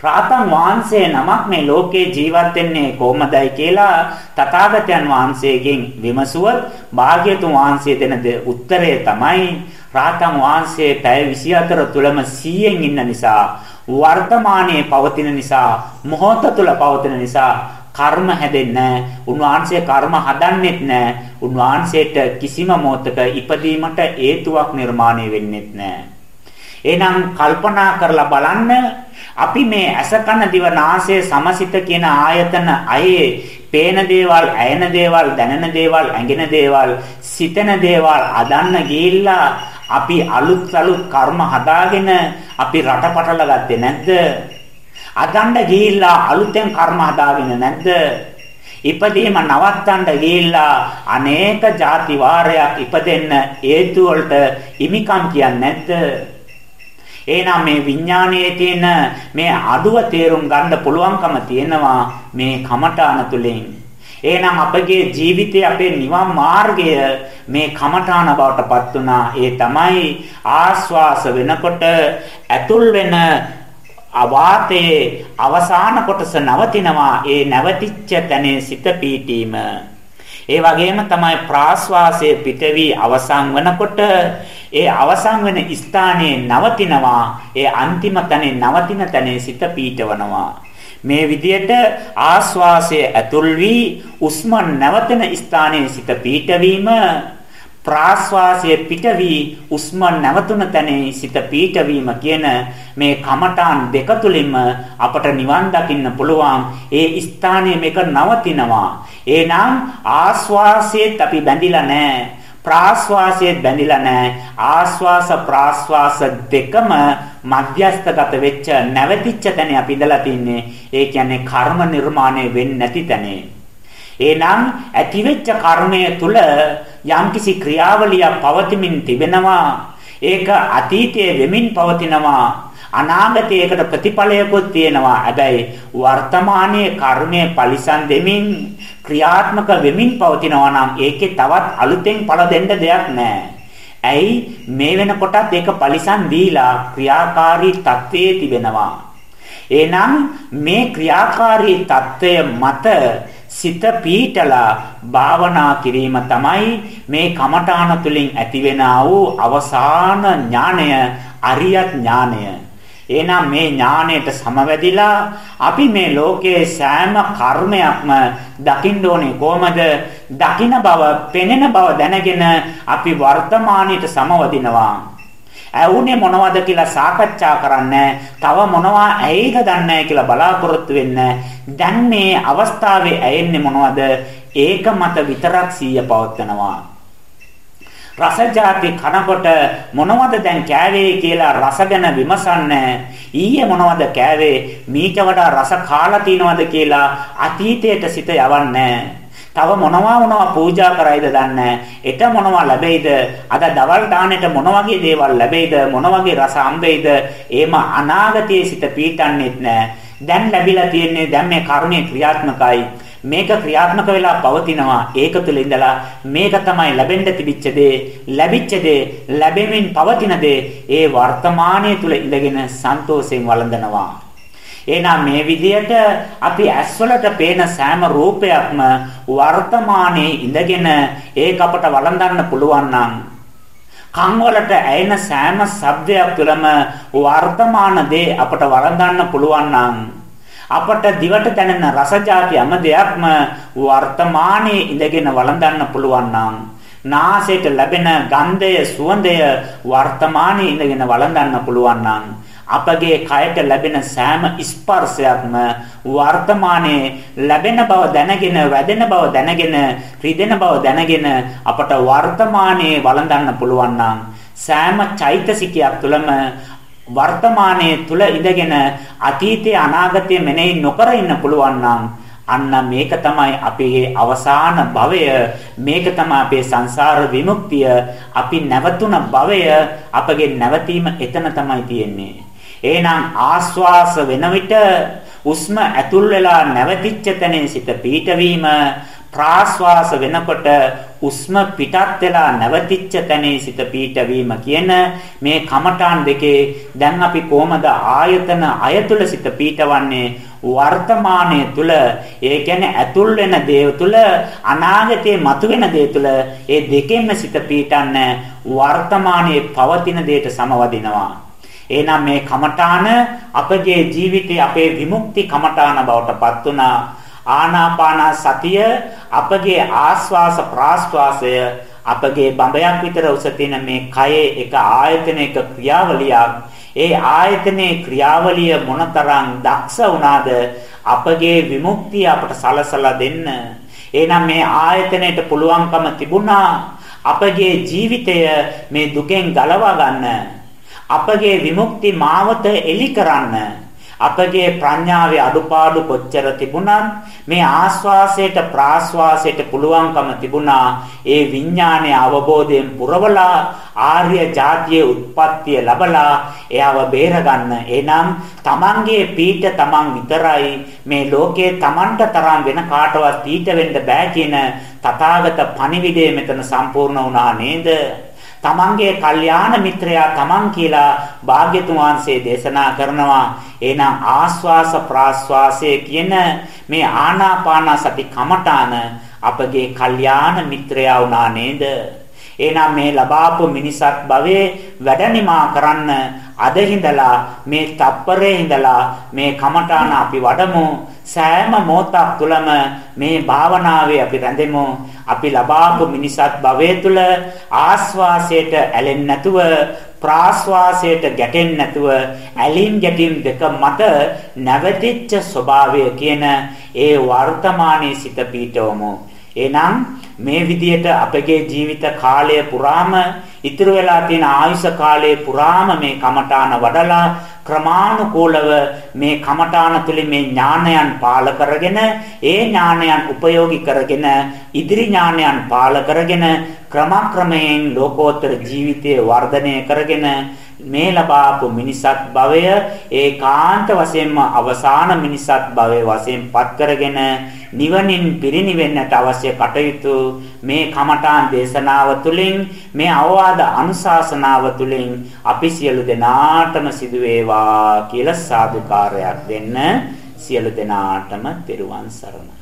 රාතන් වහන්සේ නමක් මේ ලෝකේ ජීවත් වෙන්නේ කොහොමදයි කියලා තථාගතයන් වහන්සේගෙන් විමසුවොත් භාග්‍යතුන් වහන්සේ දෙන උත්තරය තමයි රාතන් වහන්සේ පැය 24 තුලම 100න් ඉන්න නිසා වර්තමානයේ පවතින නිසා මොහොත තුල පවතින නිසා කර්ම හැදෙන්නේ උන්වහන්සේ කර්ම හදන්නෙත් නැහැ. උන්වහන්සේට කිසිම මොහතක ඉපදීමට හේතුවක් නිර්මාණය වෙන්නෙත් නැහැ. එහෙනම් කල්පනා කරලා බලන්න අපි මේ ඇස කන දිව නාසය සමසිත කියන ආයතන අයේ පේන දේවල්, ඇයෙන දේවල්, දැනෙන දේවල්, ඇඟෙන දේවල්, සිතෙන දේවල් අදන්න ගිහිල්ලා අපි අලුත් අලුත් කර්ම හදාගෙන අපි රටපටල ගත්තේ නැද්ද? අදන්න ගිහිල්ලා අලුතෙන් කර්ම හදාගෙන නැද්ද? ඉපදීම නවත්තන්න ගිහිල්ලා අනේක ಜಾති වාරයක් ඉපදෙන්න හේතු වලට හිමිකම් කියන්නේ නැද්ද? එහෙනම් මේ විඥානයේ තියෙන මේ අඩුව තේරුම් ගන්න පුළුවන්කම තියෙනවා මේ කමඨාන තුලින්. එහෙනම් අපගේ ජීවිතයේ අපේ නිවන් මාර්ගය මේ කමඨාන බවටපත් වුණා. ඒ තමයි ආස්වාස වෙනකොට ඇතුල් වෙන අවාතයේ අවසාන කොටස නවතිනවා. ඒ නැවතිච්ච තැනේ සිත පීඨීම. ඒ වගේම තමයි ප්‍රාශ්වාසයේ පිටවි අවසන් වෙනකොට ඒ අවසන් වෙන ස්ථානයේ නවතිනවා. ඒ අන්තිම තැනේ නවතින තැනේ සිත පීඨවනවා. මේ විදියට ආශ්වාසය ඇතුල් වී උස්ම නැවතෙන ස්ථානයේ සිත පීඨවීම ප්‍රාශ්වාසය පිටවි උස්ම නැවතුන තැනේ සිත පීඨවීම කියන මේ කමඨාන් දෙක තුලින්ම අපට නිවන් දකින්න පුළුවන් ඒ ස්ථානයේ මේක නවතිනවා එහෙනම් ආශ්වාසයේත් අපි බැඳිලා නැහැ ප්‍රාශ්වාසයේත් බැඳිලා නැහැ ආශ්වාස ප්‍රාශ්වාස දෙකම මධ්‍යස්ථගත වෙච්ච නැවතිච්ච තැනේ අපි ඉඳලා තින්නේ ඒ කියන්නේ කර්ම නිර්මාණය වෙන්නේ නැති තැනේ එහෙනම් ඇතිවෙච්ච කර්මය තුල යම්කිසි ක්‍රියාවලියක් පවතිමින් තිබෙනවා. ඒක අතීතයේ වෙමින් පවතිනවා. අනාගතයේ ඒකට ප්‍රතිඵලයකුත් තියෙනවා. හැබැයි වර්තමානයේ කර්මය පරිසම් දෙමින් ක්‍රියාත්මක වෙමින් පවතිනවා නම් ඒකේ තවත් අලුතෙන් පළ දෙන්න දෙයක් නැහැ. ඇයි මේ වෙනකොටත් ඒක පරිසම් දීලා ක්‍රියාකාරී තත්වයේ තිබෙනවා. එහෙනම් මේ ක්‍රියාකාරී తত্ত্বය මත සිත පීටලා භාවනා කිරීම තමයි මේ කමඨාන තුලින් ඇතිවෙනා වූ අවසාන ඥාණය අරියත් ඥාණය එහෙනම් මේ ඥාණයට සමවැදිලා අපි මේ ලෝකයේ සෑම කර්මයක්ම දකින්න ඕනේ. කොහමද? දකින බව, පෙනෙන බව දැනගෙන අපි වර්තමානයට සමවදිනවා. ඇවුනේ මොනවද කියලා සාකච්ඡා කරන්නේ? තව මොනවා ඇයිද දන්නේ කියලා බලාපොරොත්තු වෙන්නේ. දැන් මේ අවස්ථාවේ ඇයෙන්නේ මොනවද? ඒක මත විතරක් සීය පවත්නවා රස જાති කනකොට මොනවද දැන් කෑවේ කියලා රස ගැන විමසන්නේ? ඊයේ මොනවද කෑවේ? මීට වඩා රස කාලා තියනවද කියලා අතීතයට සිත යවන්නේ. තව මොනවා මොනවා පූජා කරයිද දන්නේ? එට මොනවා ලැබෙයිද? අද දවල් දානෙට මොන වගේ දේවල් ලැබෙයිද? මොන වගේ රස හම්බෙයිද? එහෙම අනාගතයේ සිට පීඩන්නේත් නැහැ දැන් ලැබිලා තියෙන්නේ දැන් මේ කර්මයේ ක්‍රියාත්මකයි. මේක ක්‍රියාත්මක වෙලා පවතිනවා. ඒක තුළ ඉඳලා මේක තමයි ලැබෙන්න තිබිච්ච දේ ලැබිච්ච දේ ලැබෙමින් පවතින දේ. ඒ වර්තමානයේ තුල ඉඳගෙන සන්තෝෂයෙන් වළඳනවා. එහෙනම් මේ විදිහට අපි ඇස්වලට පේන සෑම රූපයක්ම වර්තමානයේ ඉඳගෙන ඒක අපට වළඳන්න පුළුවන් නම් කන් වලට ඇයෙන සෑම ශබ්දයක් තුළම වර්තමාන දේ අපට වළඳන්න පුළුවන් නම් අපට දිවට දැනෙන රස જાති හැම දෙයක්ම වර්තමානයේ ඉඳගෙන වළඳන්න පුළුවන් නම් නාසයට ලැබෙන ගන්ධය සුවඳය වර්තමානයේ ඉඳගෙන වළඳන්න පුළුවන් නම් අපගේ කයට ලැබෙන සෑම ස්පර්ශයක්ම වර්තමානයේ ලැබෙන බව දැනගෙන වැදෙන බව දැනගෙන රිදෙන බව දැනගෙන අපට වර්තමානයේ වළඳන්න පුළුවන් නම් සෑම චෛතසිකයක් තුළම වර්තමානයේ තුල ඉඳගෙන අතීතයේ අනාගතයේ මෙනෙහි නොකර ඉන්න පුළුවන් නම් අන්න මේක තමයි අපේ අවසාන භවය. මේක තමයි අපේ සංසාර විමුක්තිය. අපි නැවතුන භවය අපගේ නැවතීම එතන තමයි තියෙන්නේ. එහෙනම් ආස්වාස වෙන විට උස්ම ඇතුල් වෙලා නැවතිච්ච තැනේ සිට පීඨවීම ප්‍රාස්වාස වෙනකොට උස්ම පිටත් වෙලා නැවතිච්ච තැනේ සිට පීඨවීම කියන මේ කමඨාන් දෙකේ දැන් අපි කොහමද ආයතන අයතුල සිට පීඨවන්නේ? වර්තමානයේ තුල ඒ කියන්නේ ඇතුල් වෙන දේ තුල අනාගතයේ මතුවෙන දේ තුල ඒ දෙකෙන්ම සිට පීඨන්න වර්තමානයේ පවතින දේට සමවදිනවා. එහෙනම් මේ කමඨාන අපගේ ජීවිතයේ අපේ විමුක්ති කමඨාන බවට පත් වුණා. ආනාපාන සතිය අපගේ ආස්වාස ප්‍රාස්වාසය අපගේ බඹයක් විතර උස තියෙන මේ කයේ එක ආයතනයක ක්‍රියාවලියක්. ඒ ආයතනයේ ක්‍රියාවලිය මොනතරම් දක්ෂ වුණාද අපගේ විමුක්තිය අපට සලසලා දෙන්න. එහෙනම් මේ ආයතනයට පුළුවන්කම තිබුණා අපගේ ජීවිතය මේ දුකෙන් ගලවා ගන්න. අපගේ විමුක්ති මාවත එලි කරන්න. අපගේ ප්‍රඥාවේ අඩුපාඩු කොච්චර තිබුණත් මේ ආස්වාසයට ප්‍රාස්වාසයට පුළුවන්කම තිබුණා ඒ විඥානයේ අවබෝධයෙන් පුරවලා ආර්ය જાතියේ උත්පත්තිය ලැබලා එයාව බේරගන්න. එනම් තමන්ගේ පීඨ තමන් විතරයි මේ ලෝකේ තමන්ට තරම් වෙන කාටවත් පීඨ වෙන්න බෑ කියන තථාගත පණිවිඩය මෙතන සම්පූර්ණ වුණා නේද? තමන්ගේ කල්යාණ මිත්‍රයා තමන් කියලා භාග්‍යතුන් වහන්සේ දේශනා කරනවා. එහෙනම් ආස්වාස ප්‍රාස්වාසයේ කියන මේ ආනාපාන සති කමඨාන අපගේ කල්යාණ මිත්‍රයා වුණා නේද? එහෙනම් මේ ලබාපු මිනිසත් භවයේ වැඩනිමා කරන්න අද හිඳලා මේ තප්පරේ හිඳලා මේ කමඨාන අපි වඩමු. සෑම මොහොතක් තුළම මේ භාවනාවේ අපි රැඳෙමු. අපි ලබාපු මිනිසත් භවයේ තුල ආස්වාසයට ඇලෙන්නේ නැතුව ප්‍රාස්වාසයට ගැටෙන්නේ නැතුව ඇලීම් ගැටීම් දෙක මත නැවතිච්ච ස්වභාවය කියන ඒ වර්තමානයේ සිට පීඨවමු එහෙනම් මේ විදියට අපගේ ජීවිත කාලය පුරාම ඉතුරු වෙලා තියෙන ආයුෂ කාලය පුරාම මේ කමඨාන වඩලා ක්‍රමානුකූලව මේ කමඨාන තුළින් මේ ඥානයන් පාල කරගෙන ඒ ඥානයන් උපයෝගී කරගෙන ඉදිරි ඥානයන් පාල කරගෙන ක්‍රමක්‍රමයෙන් ලෝකෝත්තර ජීවිතය වර්ධනය කරගෙන මේ ලබාපු මිනිසත් භවය ඒකාන්ත වශයෙන්ම අවසාන මිනිසත් භවයේ වශයෙන් පත් කරගෙන නිවනින් පිරිනිවෙන්නට අවශ්‍ය කටයුතු. මේ කමඨාන් දේශනාව තුළින් මේ අවවාද අනුශාසනාව තුළින් අපි සියලු දෙනාටම සිදු වේවා කියලා සාදුකාරයක් දෙන්න සියලු දෙනාටම තෙරුවන් සරණයි.